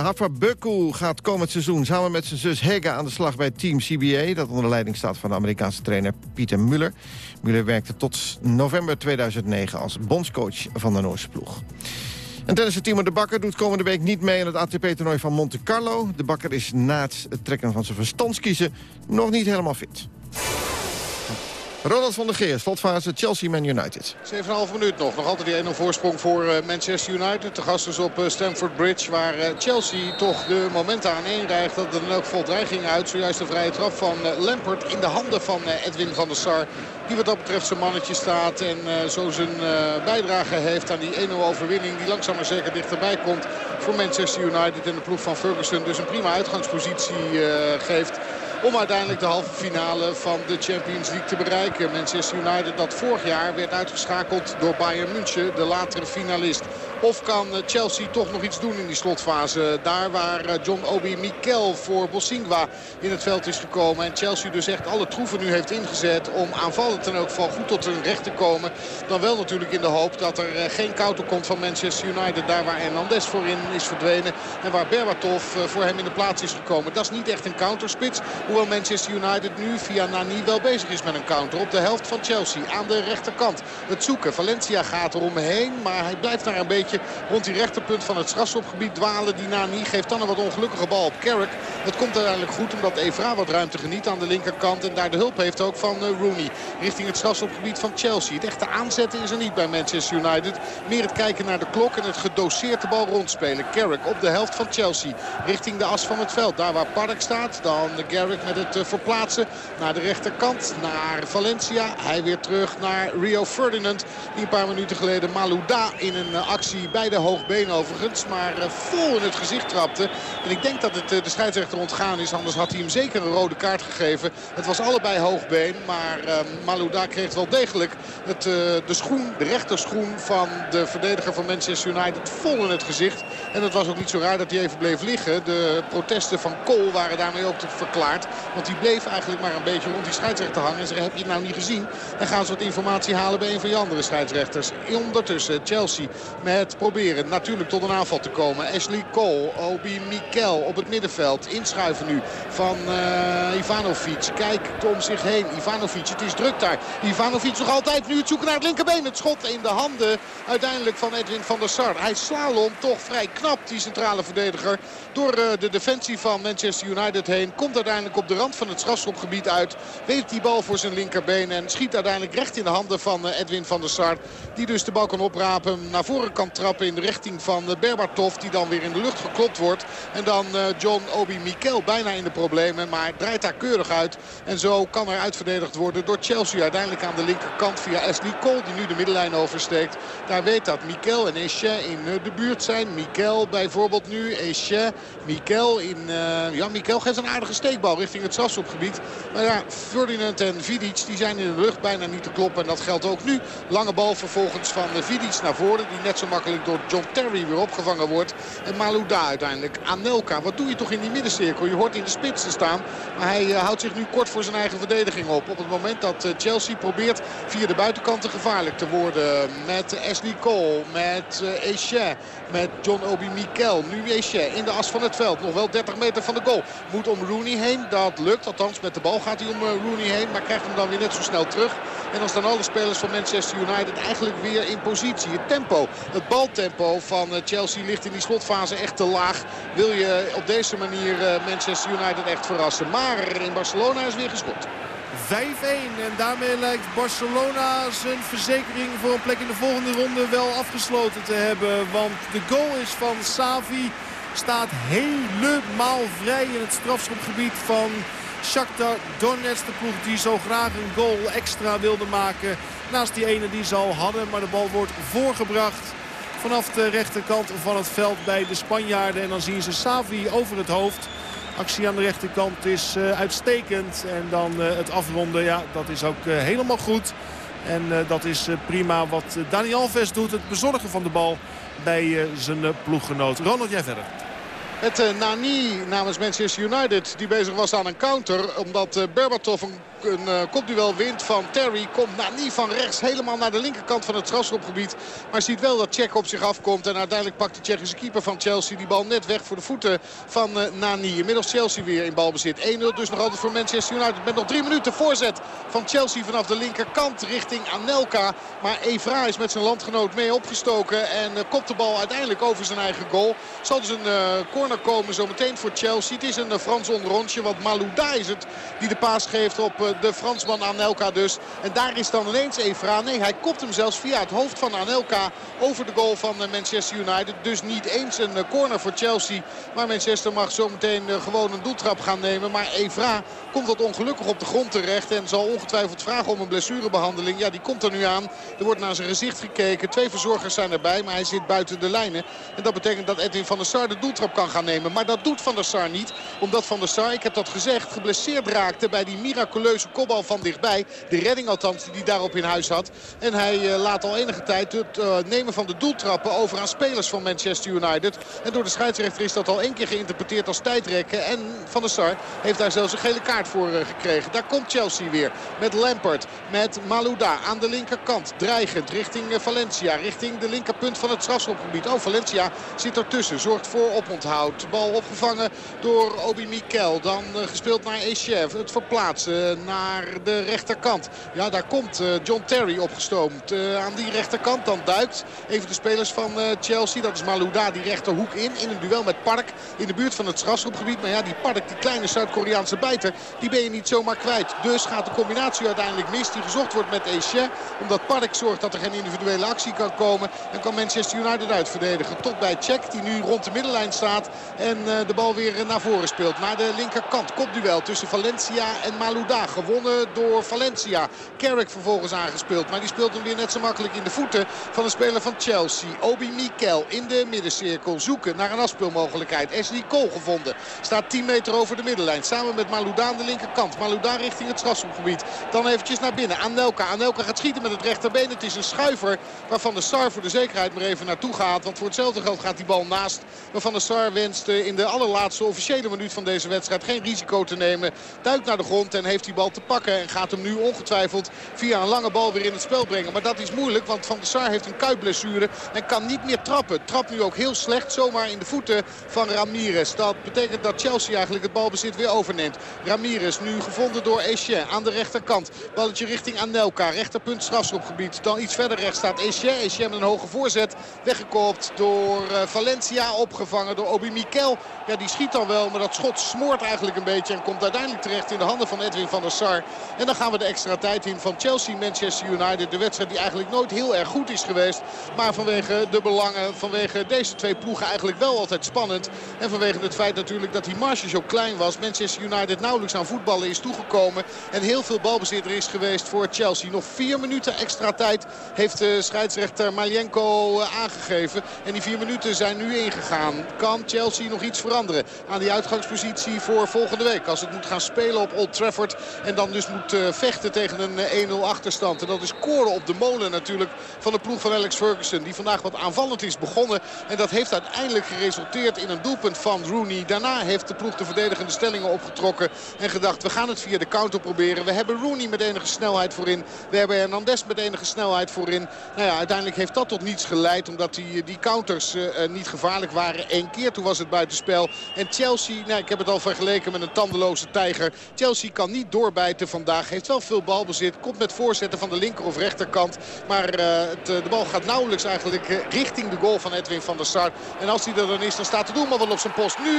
Hafa Böku gaat komend seizoen samen met zijn zus Hega aan de slag bij Team CBA... dat onder leiding staat van de Amerikaanse trainer Pieter Muller. Muller werkte tot november 2009 als bondscoach van de Noorse ploeg. En tennisser Timo de Bakker doet komende week niet mee aan het ATP-toernooi van Monte Carlo. De Bakker is na het trekken van zijn verstandskiezen nog niet helemaal fit. Ronald van der Geer, slotfase Chelsea-Man United. 7,5 minuut nog. Nog altijd die 1-0 voorsprong voor eh, Manchester United. Te gast dus op eh, Stamford Bridge. Waar eh, Chelsea toch de momenten aan rijgt. Dat er ook vol dreiging uit. Zojuist de vrije trap van Lampert in de handen van Edwin van der Sar. Die wat dat betreft zijn mannetje staat. En zo zijn bijdrage heeft aan die 1-0 overwinning. Die langzaam maar zeker dichterbij komt voor Manchester United. En de ploeg van Ferguson dus een prima uitgangspositie geeft om uiteindelijk de halve finale van de Champions League te bereiken. Manchester United dat vorig jaar werd uitgeschakeld door Bayern München, de latere finalist. Of kan eh, Chelsea toch nog iets doen in die slotfase? Daar waar eh, John Obi Mikel voor Bosingwa in het veld is gekomen. En Chelsea dus echt alle troeven nu heeft ingezet om aanvallen ten ook van goed tot hun recht te komen. Dan wel natuurlijk in de hoop dat er eh, geen counter komt van Manchester United. Daar waar Hernandez voorin is verdwenen. En waar Berbatov voor hem in de plaats is gekomen. Dat is niet echt een counterspits. Hoewel Manchester United nu via Nani wel bezig is met een counter. Op de helft van Chelsea aan de rechterkant. Het zoeken. Valencia gaat eromheen. Maar hij blijft daar een beetje rond die rechterpunt van het strafschopgebied dwalen. Die Nani geeft dan een wat ongelukkige bal op Carrick. Het komt uiteindelijk goed omdat Evra wat ruimte geniet aan de linkerkant. En daar de hulp heeft ook van eh, Rooney. Richting het strafschopgebied van Chelsea. Het echte aanzetten is er niet bij Manchester United. Meer het kijken naar de klok en het gedoseerd de bal rondspelen. Carrick op de helft van Chelsea. Richting de as van het veld. Daar waar Park staat. Dan Garrick met het eh, verplaatsen naar de rechterkant. Naar Valencia. Hij weer terug naar Rio Ferdinand. Die een paar minuten geleden Malouda in een eh, actie bij de hoogbeen overigens. Maar eh, vol in het gezicht trapte. En ik denk dat het eh, de scheidsrechter ontgaan is. Anders had hij hem zeker een rode kaart gegeven. Het was allebei hoogbeen. Maar uh, Malouda kreeg wel degelijk het, de schoen, de rechterschoen van de verdediger van Manchester United vol in het gezicht. En het was ook niet zo raar dat hij even bleef liggen. De protesten van Cole waren daarmee ook verklaard. Want die bleef eigenlijk maar een beetje rond die scheidsrechter hangen. En ze heb je het nou niet gezien? Dan gaan ze wat informatie halen bij een van die andere scheidsrechters. Ondertussen Chelsea met proberen natuurlijk tot een aanval te komen. Ashley Cole, Obi Mikel op het middenveld. Inschuiven nu van uh, Ivanovic. Kijkt om zich heen. Ivanovic, het is druk daar. Ivanovic nog altijd nu het zoeken naar het linkerbeen. Het schot in de handen uiteindelijk van Edwin van der Sar. Hij slalom toch vrij knap, die centrale verdediger. Door uh, de defensie van Manchester United heen. Komt uiteindelijk op de rand van het strafschopgebied uit. Weet die bal voor zijn linkerbeen. En schiet uiteindelijk recht in de handen van uh, Edwin van der Sar. Die dus de bal kan oprapen. Naar voren kan trappen in de richting van Berbatov. Die dan weer in de lucht geklopt wordt. En dan eh, John Obi Mikel bijna in de problemen. Maar draait daar keurig uit. En zo kan er uitverdedigd worden door Chelsea. Uiteindelijk aan de linkerkant via Ashley Cole. Die nu de middenlijn oversteekt. Daar weet dat Mikel en Eche in eh, de buurt zijn. Mikel bijvoorbeeld nu. Eche. Mikel in... Ja, Mikel geeft een aardige steekbal richting het strafschopgebied. Maar ja, Ferdinand en Vidic die zijn in de lucht bijna niet te kloppen. En dat geldt ook nu. Lange bal vervolgens van Vidic naar voren. Die net zo makkelijk door John Terry weer opgevangen wordt. En Malouda uiteindelijk. Anelka, wat doe je toch in die middencirkel? Je hoort in de spits te staan. Maar hij uh, houdt zich nu kort voor zijn eigen verdediging op. Op het moment dat uh, Chelsea probeert via de buitenkanten gevaarlijk te worden. Met Ashley Cole, met uh, Eche, met John Obi Mikel. Nu Eche in de as van het veld. Nog wel 30 meter van de goal. Moet om Rooney heen. Dat lukt. Althans met de bal gaat hij om Rooney heen. Maar krijgt hem dan weer net zo snel terug. En dan staan alle spelers van Manchester United eigenlijk weer in positie. Het tempo, het baltempo van eh, Chelsea ligt in die slotfase echt te laag. Wil je op deze manier eh, Manchester United echt verrassen. Maar in Barcelona is weer gescoord. 5-1 en daarmee lijkt Barcelona zijn verzekering voor een plek in de volgende ronde wel afgesloten te hebben. Want de goal is van Savi. Staat helemaal vrij in het strafschopgebied van Shakhtar Donetsk. De ploeg die zo graag een goal extra wilde maken. Naast die ene die ze al hadden. Maar de bal wordt voorgebracht vanaf de rechterkant van het veld bij de Spanjaarden. En dan zien ze Savi over het hoofd. Actie aan de rechterkant is uh, uitstekend. En dan uh, het afronden, ja, dat is ook uh, helemaal goed. En dat is prima wat Dani Alves doet. Het bezorgen van de bal bij zijn ploeggenoot. Ronald, jij verder. Het Nani namens Manchester United die bezig was aan een counter. Omdat Berbatov een een uh, kopduel wint van Terry. Komt Nani van rechts helemaal naar de linkerkant van het strafschopgebied. Maar ziet wel dat Tsjech op zich afkomt. En uiteindelijk pakt de Tsjechische keeper van Chelsea die bal net weg voor de voeten van Nani. Inmiddels Chelsea weer in balbezit. 1-0 dus nog altijd voor Manchester United. Met nog drie minuten voorzet van Chelsea vanaf de linkerkant richting Anelka. Maar Evra is met zijn landgenoot mee opgestoken. En kopt de bal uiteindelijk over zijn eigen goal. Zal dus een corner komen zometeen voor Chelsea. Het is een Frans onderrondje. Want Malouda is het die de paas geeft op de Fransman Anelka dus. En daar is dan ineens Evra. Nee, hij kopt hem zelfs via het hoofd van Anelka over de goal van Manchester United. Dus niet eens een corner voor Chelsea. Maar Manchester mag zometeen gewoon een doeltrap gaan nemen. Maar Evra komt wat ongelukkig op de grond terecht. En zal ongetwijfeld vragen om een blessurebehandeling. Ja, die komt er nu aan. Er wordt naar zijn gezicht gekeken. Twee verzorgers zijn erbij, maar hij zit buiten de lijnen. En dat betekent dat Edwin van der Sar de doeltrap kan gaan nemen. Maar dat doet Van der Sar niet. Omdat Van der Sar, ik heb dat gezegd, geblesseerd raakte bij die miraculeuze kopbal van dichtbij. De redding althans die hij daarop in huis had. En hij uh, laat al enige tijd het uh, nemen van de doeltrappen over aan spelers van Manchester United. En door de scheidsrechter is dat al één keer geïnterpreteerd als tijdrekken. En Van der Sar heeft daar zelfs een gele kaart voor uh, gekregen. Daar komt Chelsea weer met Lampert, met Malouda aan de linkerkant. Dreigend richting Valencia, richting de linkerpunt van het strafschopgebied. Oh, Valencia zit ertussen, zorgt voor oponthoud. Bal opgevangen door Obi Mikel. Dan gespeeld naar Echev. Het verplaatsen naar de rechterkant. Ja, daar komt John Terry opgestoomd. aan die rechterkant dan duikt even de spelers van Chelsea. Dat is Malouda, die rechterhoek in. In een duel met Park in de buurt van het strafschopgebied. Maar ja, die Park, die kleine Zuid-Koreaanse bijter, die ben je niet zomaar kwijt. Dus gaat de combinatie uiteindelijk mis. Die gezocht wordt met Eche. Omdat Park zorgt dat er geen individuele actie kan komen. En kan Manchester United uitverdedigen. Tot bij Check, die nu rond de middenlijn staat. En de bal weer naar voren speelt. Naar de linkerkant. Kopduel tussen Valencia en Malouda. Gewonnen door Valencia. Carrick vervolgens aangespeeld. Maar die speelt hem weer net zo makkelijk in de voeten van een speler van Chelsea. Obi Mikel in de middencirkel. Zoeken naar een afspeelmogelijkheid. Ashley Cole gevonden. Staat 10 meter over de middenlijn. Samen met Malouda aan de linkerkant. Malouda richting het strafschopgebied. Dan eventjes naar binnen. Anelka. Anelka gaat schieten met het rechterbeen. Het is een schuiver waarvan de Sar voor de zekerheid maar even naartoe gaat. Want voor hetzelfde geld gaat die bal naast. Waarvan de Sar wenst in de allerlaatste officiële minuut van deze wedstrijd geen risico te nemen. Duikt naar de grond en heeft die bal te pakken. En gaat hem nu ongetwijfeld via een lange bal weer in het spel brengen. Maar dat is moeilijk, want Van der Sar heeft een kuitblessure en kan niet meer trappen. Trapt nu ook heel slecht, zomaar in de voeten van Ramirez. Dat betekent dat Chelsea eigenlijk het balbezit weer overneemt. Ramirez nu gevonden door Etienne aan de rechterkant. Balletje richting Anelka, rechterpunt strafschopgebied. Dan iets verder rechts staat Etienne. Etienne met een hoge voorzet, weggekoopt door Valencia, opgevangen door Obi Mikel. Ja, die schiet dan wel, maar dat schot smoort eigenlijk een beetje en komt uiteindelijk terecht in de handen van Edwin van der Sar. En dan gaan we de extra tijd in van Chelsea-Manchester United. De wedstrijd die eigenlijk nooit heel erg goed is geweest. Maar vanwege de belangen, vanwege deze twee ploegen eigenlijk wel altijd spannend. En vanwege het feit natuurlijk dat die marge zo klein was. Manchester United nauwelijks aan voetballen is toegekomen. En heel veel balbezit er is geweest voor Chelsea. Nog vier minuten extra tijd heeft de scheidsrechter Malienko aangegeven. En die vier minuten zijn nu ingegaan. Kan Chelsea nog iets veranderen aan die uitgangspositie voor volgende week? Als het moet gaan spelen op Old Trafford. En dan dus moet uh, vechten tegen een 1-0 achterstand. En dat is koren op de molen natuurlijk van de ploeg van Alex Ferguson. Die vandaag wat aanvallend is begonnen. En dat heeft uiteindelijk geresulteerd in een doelpunt van Rooney. Daarna heeft de ploeg de verdedigende stellingen opgetrokken. En gedacht we gaan het via de counter proberen. We hebben Rooney met enige snelheid voorin. We hebben Hernandez met enige snelheid voorin. Nou ja, uiteindelijk heeft dat tot niets geleid. Omdat die, die counters niet gevaarlijk waren. Eén keer toen was het buitenspel. En Chelsea, nou, ik heb het al vergeleken met een tandeloze tijger. Chelsea kan niet doorbijten vandaag. Heeft wel veel balbezit. Komt met voorzetten van de linker of rechterkant. Maar uh, het, de bal gaat nauwelijks eigenlijk uh, richting de goal van Edwin van der Sar. En als hij er dan is, dan staat de doelman wel op zijn post. Nu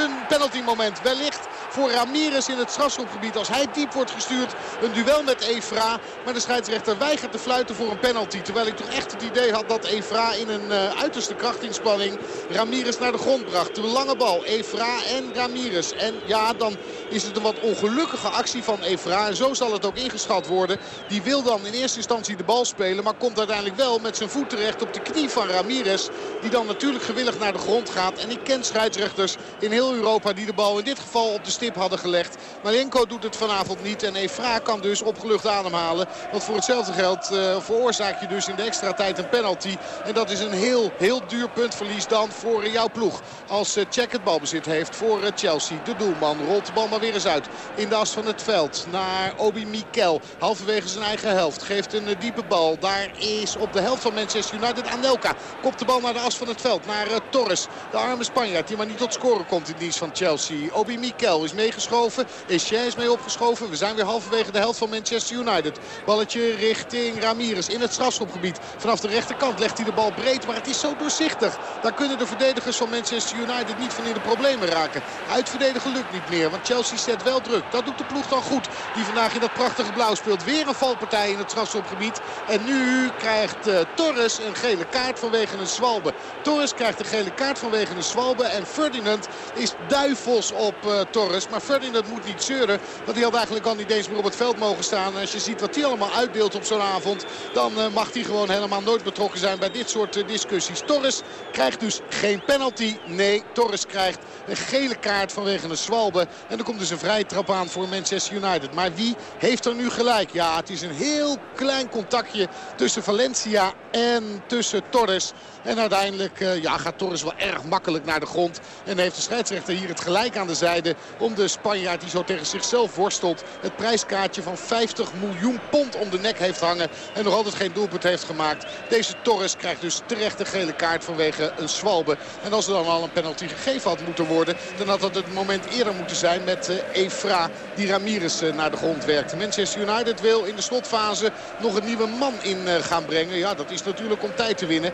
een penalty moment. Wellicht voor Ramirez in het strafschopgebied. Als hij diep wordt gestuurd. Een duel met Evra. Maar de scheidsrechter weigert te fluiten voor een penalty. Terwijl ik toch echt het idee had dat Evra in een uiterste krachtinspanning Ramirez naar de grond bracht. De lange bal. Evra en Ramirez. En ja, dan is het een wat ongelukkige actie van Evra. En zo zal het ook ingeschat worden. Die wil dan in eerste instantie de bal spelen. Maar komt uiteindelijk wel met zijn voet terecht op de knie van Ramirez. Die dan natuurlijk gewillig naar de grond gaat. En ik ken scheidsrechters in heel Europa die de bal in dit geval op de stip hadden gelegd. Malenko doet het vanavond niet. En Efra kan dus opgelucht ademhalen. Want voor hetzelfde geld uh, veroorzaak je dus in de extra tijd een penalty. En dat is een heel, heel duur puntverlies dan voor jouw ploeg. Als Check het balbezit heeft voor uh, Chelsea. De doelman rolt de bal maar weer eens uit. In de as van het veld naar Obi Mikel. Halverwege zijn eigen helft. Geeft een diepe bal. Daar is op de helft van Manchester United Anelka. Kopt de bal naar de as van het veld. Naar Torres. De arme Spanjaard die maar niet tot scoren komt in dienst van Chelsea. Obi Mikel is meegeschoven. Etienne is mee opgeschoven. We zijn weer halverwege de helft van Manchester United. Balletje richting Ramirez in het strafschopgebied. Vanaf de rechterkant legt hij de bal breed. Maar het is zo doorzichtig. Daar kunnen de verdedigers van Manchester United niet van in de problemen raken. Uitverdedigen lukt niet meer. Want Chelsea zet wel druk. Dat doet de ploeg dan goed. Die vandaag in dat prachtige blauw speelt. Weer een valpartij in het strafschopgebied. En nu krijgt uh, Torres een gele kaart vanwege een zwalbe. Torres krijgt een gele kaart vanwege een zwalbe. En Ferdinand is duivels op uh, Torres. Maar Ferdinand moet niet zeuren. Want hij had eigenlijk al niet eens meer op het veld mogen staan. En als je ziet wat hij allemaal uitdeelt op zo'n avond. Dan uh, mag hij gewoon helemaal nooit betrokken zijn bij dit soort discussies. Torres krijgt dus geen penalty. Nee, Torres krijgt een gele kaart vanwege een zwalbe. En er komt dus een vrije trap aan voor Manchester United. Maar wie heeft er nu gelijk? Ja, het is een heel klein contactje tussen Valencia en tussen Torres. En uiteindelijk uh, ja, gaat Torres wel erg makkelijk naar de grond. En heeft de scheidsrechter hier het gelijk aan de zijde om de Spanjaard die zo tegen zichzelf worstelt. Het prijskaartje van 50 miljoen pond om de nek heeft hangen. En nog altijd geen doelpunt heeft gemaakt. Deze Torres krijgt dus terecht een gele kaart vanwege een zwalbe. En als er dan al een penalty gegeven had moeten worden. Dan had dat het moment eerder moeten zijn met uh, Efra die Ramirez uh, naar de grond werkt. Manchester United wil in de slotfase nog een nieuwe man in gaan brengen. Ja, dat is natuurlijk om tijd te winnen.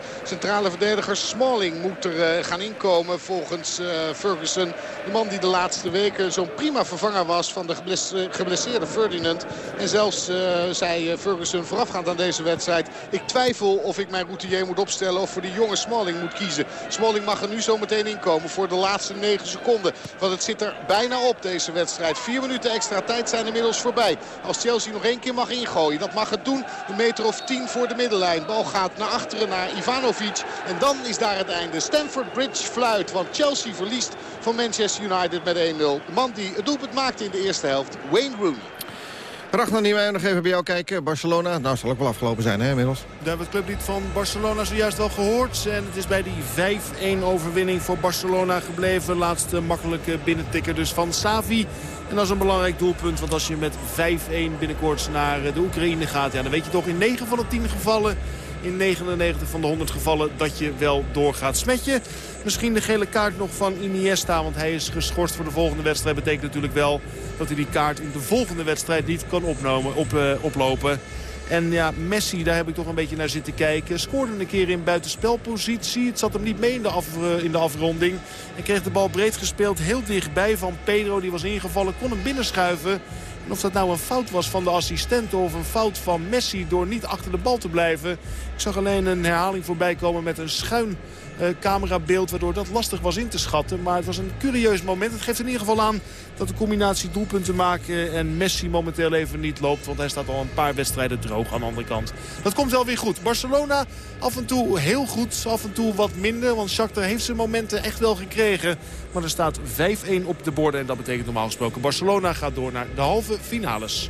Centrale verdediger Smalling moet er uh, gaan inkomen volgens uh, Ferguson. De man die de laatste weken zo'n prima vervanger was van de geblesseerde Ferdinand. En zelfs zei Ferguson voorafgaand aan deze wedstrijd. Ik twijfel of ik mijn routinier moet opstellen of voor die jonge Smalling moet kiezen. Smalling mag er nu zo meteen inkomen voor de laatste 9 seconden. Want het zit er bijna op deze wedstrijd. Vier minuten extra tijd zijn inmiddels voorbij. Als Chelsea nog één keer mag ingooien. Dat mag het doen. Een meter of tien voor de middenlijn. Bal gaat naar achteren naar Ivanovic. En dan is daar het einde. Stamford Bridge fluit. Want Chelsea verliest van Manchester United met 1-0. De man die het doelpunt maakte in de eerste helft, Wayne Rooney. Ragnar Nieuwij, nog even bij jou kijken. Barcelona, nou zal ook wel afgelopen zijn hè, inmiddels. Daar hebben we het clublied van Barcelona zojuist wel gehoord. En het is bij die 5-1 overwinning voor Barcelona gebleven. Laatste makkelijke binnentikker dus van Savi. En dat is een belangrijk doelpunt, want als je met 5-1 binnenkort naar de Oekraïne gaat... Ja, dan weet je toch in 9 van de 10 gevallen in 99 van de 100 gevallen dat je wel doorgaat. Smetje, misschien de gele kaart nog van Iniesta, want hij is geschorst voor de volgende wedstrijd. Betekent natuurlijk wel dat hij die kaart in de volgende wedstrijd niet kan opnomen, op, uh, oplopen. En ja, Messi, daar heb ik toch een beetje naar zitten kijken. Scoorde een keer in buitenspelpositie. Het zat hem niet mee in de, eh, in de afronding. En kreeg de bal breed gespeeld. Heel dichtbij van Pedro. Die was ingevallen. Kon hem binnenschuiven. Of dat nou een fout was van de assistent of een fout van Messi door niet achter de bal te blijven. Ik zag alleen een herhaling voorbij komen met een schuin camerabeeld... waardoor dat lastig was in te schatten. Maar het was een curieus moment. Het geeft in ieder geval aan dat de combinatie doelpunten maken... en Messi momenteel even niet loopt. Want hij staat al een paar wedstrijden droog aan de andere kant. Dat komt wel weer goed. Barcelona af en toe heel goed, af en toe wat minder. Want Shakhtar heeft zijn momenten echt wel gekregen. Maar er staat 5-1 op de borden. En dat betekent normaal gesproken Barcelona gaat door naar de halve finales.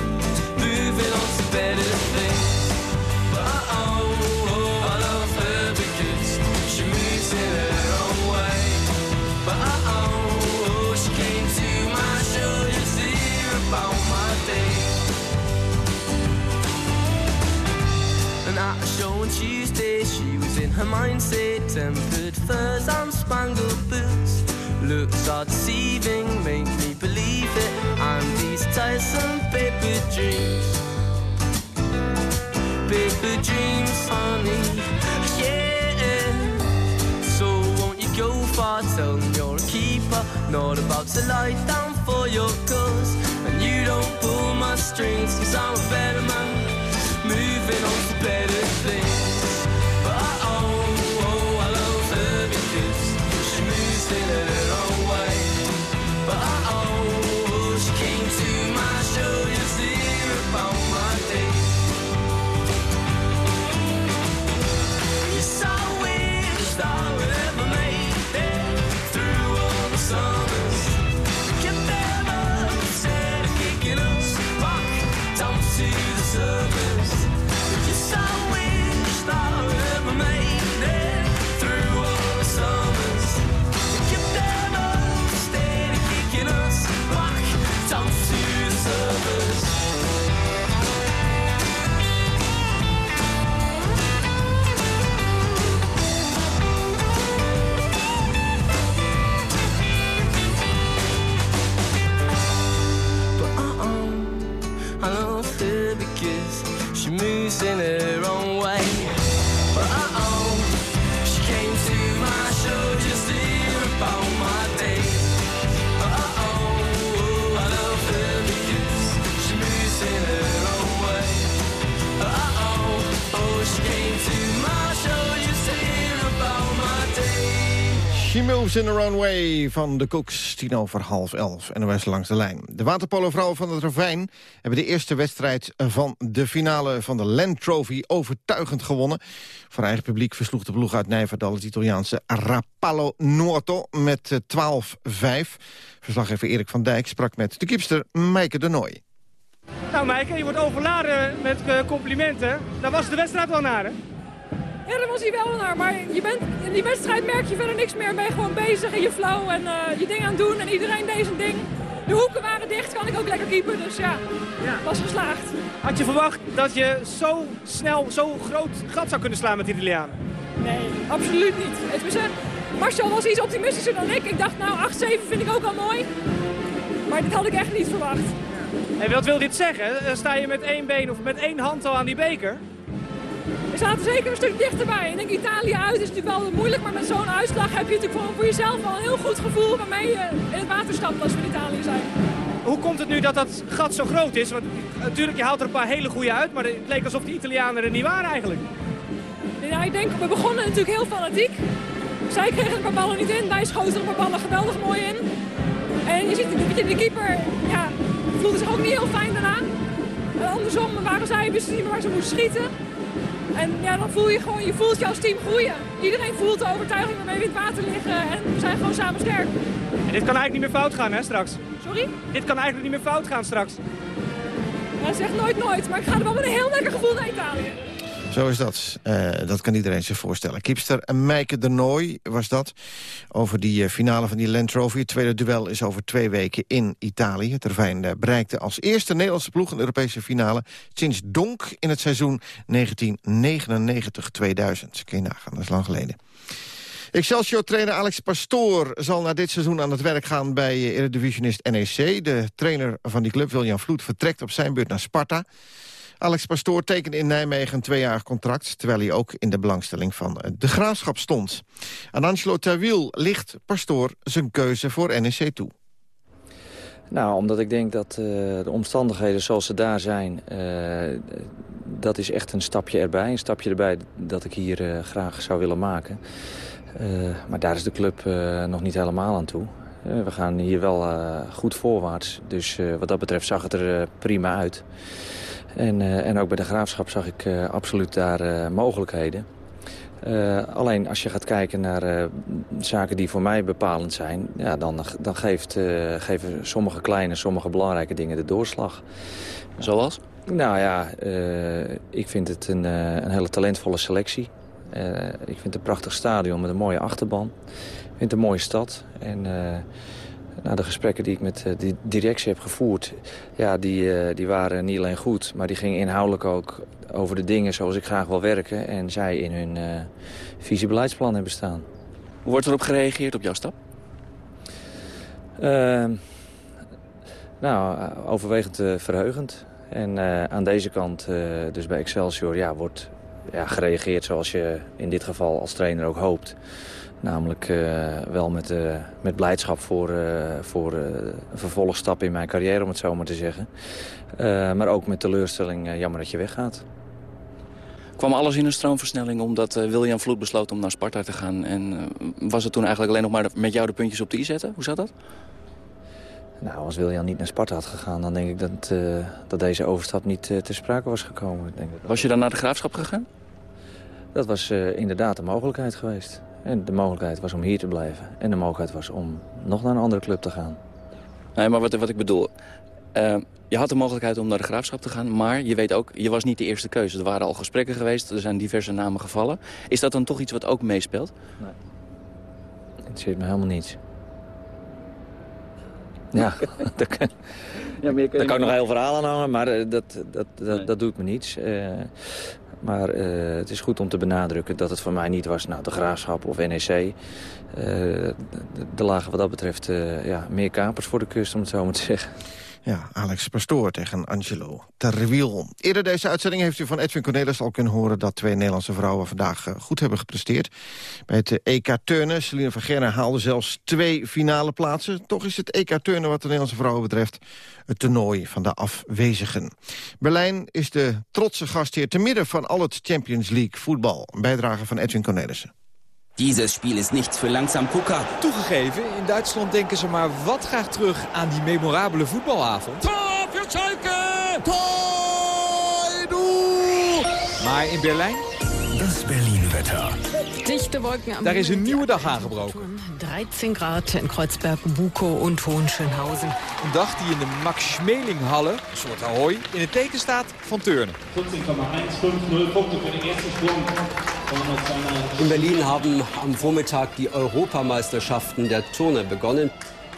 Tuesday, she was in her mindset, tempered furs and spangled boots. Looks are deceiving, make me believe it. And these tiresome paper dreams paper dreams, honey. Yeah. tell them you're a keeper, not about to lie down for your cause. And you don't pull my strings, cause I'm a better man, moving on to better things. But oh, oh, I love her because she moves in her in her Own Way van de Cooks, tien over half elf, NOS langs de lijn. De waterpolovrouwen van het Ravijn hebben de eerste wedstrijd van de finale van de Land Trophy overtuigend gewonnen. Voor eigen publiek versloeg de ploeg uit Nijverdal het Italiaanse Rapallo Nuoto met eh, 12-5. Verslaggever Erik van Dijk sprak met de kiepster Meike de Nooy. Nou Maaike, je wordt overladen met eh, complimenten. Daar was de wedstrijd wel naar, hè? Ja, daar was hij wel naar. Maar je bent, in die wedstrijd merk je verder niks meer. Ben je gewoon bezig in je flow en eh, je ding aan het doen. En iedereen deed zijn ding. De hoeken waren dicht, kan ik ook lekker keepen. Dus ja, was geslaagd. Had je verwacht dat je zo snel, zo groot gat zou kunnen slaan met Italianen? Nee, absoluut niet. Het was, eh, Marcel was iets optimistischer dan ik. Ik dacht, nou, 8-7 vind ik ook al mooi. Maar dit had ik echt niet verwacht. En wat wil dit zeggen? Eh, Sta je met één been of met één hand al aan die beker? We zaten zeker een stuk dichterbij. Ik denk Italië uit is natuurlijk wel moeilijk, maar met zo'n uitslag heb je natuurlijk voor, voor jezelf wel een heel goed gevoel waarmee je in het water stapt als we in Italië zijn. Hoe komt het nu dat dat gat zo groot is? Want eh, natuurlijk, je haalt er een paar hele goede uit, maar het leek alsof die Italianen er niet waren eigenlijk. Ja, ik denk, we begonnen natuurlijk heel fanatiek. Zij kregen een paar ballen niet in, wij schoten er een paar ballen geweldig mooi in. En je ziet de, de keeper, ja, voelde zich ook niet heel fijn daarna. En andersom waren zij, wisten niet meer waar ze moesten schieten. En ja, dan voel je gewoon, je voelt je als team groeien. Iedereen voelt de overtuiging waarmee we in het water liggen en we zijn gewoon samen sterk. En dit kan eigenlijk niet meer fout gaan, hè, straks? Sorry? Dit kan eigenlijk niet meer fout gaan straks. Ja, zeg nooit nooit, maar ik ga er wel met een heel lekker gevoel naar Italië. Zo is dat. Eh, dat kan iedereen zich voorstellen. Kiepster Meike de Nooy was dat. Over die eh, finale van die Land Trophy. Het tweede duel is over twee weken in Italië. Terfijn uh, bereikte als eerste Nederlandse ploeg een Europese finale... sinds Donk in het seizoen 1999-2000. Kun je nagaan, dat is lang geleden. Excelsior-trainer Alex Pastoor zal na dit seizoen aan het werk gaan bij Eredivisionist NEC. De trainer van die club, William Vloed, vertrekt op zijn beurt naar Sparta. Alex Pastoor tekende in Nijmegen een tweejarig contract... terwijl hij ook in de belangstelling van de Graafschap stond. Aan Angelo Terwiel ligt Pastoor zijn keuze voor NEC toe. Nou, omdat ik denk dat uh, de omstandigheden zoals ze daar zijn... Uh, dat is echt een stapje erbij. Een stapje erbij dat ik hier graag zou willen maken. maar daar is de club nog niet helemaal aan toe. we gaan hier wel goed voorwaarts. Dus wat dat betreft zag het er prima uit. En, uh, en ook bij de Graafschap zag ik uh, absoluut daar uh, mogelijkheden. alleen als je gaat kijken naar zaken die voor mij bepalend zijn... Ja, dan, dan geeft, geven sommige kleine, sommige belangrijke dingen de doorslag. Zoals? Nou ja, ik vind het een, een hele talentvolle selectie. ik vind het een prachtig stadion met een mooie achterban. Ik vind het een mooie stad. En nou, de gesprekken die ik met uh, de directie heb gevoerd... Ja, die, uh, die waren niet alleen goed, maar die gingen inhoudelijk ook over de dingen zoals ik graag wil werken... en zij in hun uh, visiebeleidsplan hebben staan. Hoe wordt erop gereageerd op jouw stap? Ehm, nou, overwegend verheugend. En aan deze kant, dus bij Excelsior, ja, wordt ja, gereageerd zoals je in dit geval als trainer ook hoopt. Namelijk uh, wel met, uh, met blijdschap voor, uh, voor een vervolgstap in mijn carrière, om het zo maar te zeggen. maar ook met teleurstelling, jammer dat je weggaat. Kwam alles in een stroomversnelling omdat William Vloed besloot om naar Sparta te gaan? En was het toen eigenlijk alleen nog maar met jou de puntjes op de i zetten? Hoe zat dat? Nou, als William niet naar Sparta had gegaan, dan denk ik dat, dat deze overstap niet ter sprake was gekomen. Denk ik. Was je dan naar de Graafschap gegaan? Dat was inderdaad een mogelijkheid geweest. En de mogelijkheid was om hier te blijven. En de mogelijkheid was om nog naar een andere club te gaan. Nee, maar wat, wat ik bedoel... Uh, je had de mogelijkheid om naar de Graafschap te gaan... maar je weet ook, je was niet de eerste keuze. Er waren al gesprekken geweest, er zijn diverse namen gevallen. Is dat dan toch iets wat ook meespeelt? Nee. Het zit me helemaal niets. Ja, daar kan, ja, daar kan ik nog een heel verhaal aan hangen, maar dat, dat, dat, nee. dat doet me niets. Uh, maar uh, het is goed om te benadrukken dat het voor mij niet was nou, de Graafschap of NEC. Uh, er lagen wat dat betreft uh, ja, meer kapers voor de kust, om het zo maar te zeggen. Ja, Alex Pastoor tegen Angelo Terwiel. Eerder deze uitzending heeft u van Edwin Cornelis al kunnen horen... dat twee Nederlandse vrouwen vandaag uh, goed hebben gepresteerd. Bij het EK Turnen, Celine van Gerner haalde zelfs twee finale plaatsen. Toch is het EK Turnen wat de Nederlandse vrouwen betreft... het toernooi van de afwezigen. Berlijn is de trotse gastheer te midden van al het Champions League voetbal. Een bijdrage van Edwin Cornelissen. Dieses Spiel is nichts für langsam Gucker. Toegegeven, in Duitsland denken ze maar wat graag terug aan die memorabele voetbalavond. Tor voor Schalke! Tor! Maar in Berlijn? Das Dichte Wolken am Daar is een nieuwe dag aangebroken. 13 Grad in Kreuzberg, Buko en Hohenschönhausen. Een dag die in de Max Schmeling-halle, een soort Ahoy, in het teken staat van turnen. 14,150 punten voor de eerste sprong. In Berlin haben am Vormittag die Europameisterschaften der Turne begonnen.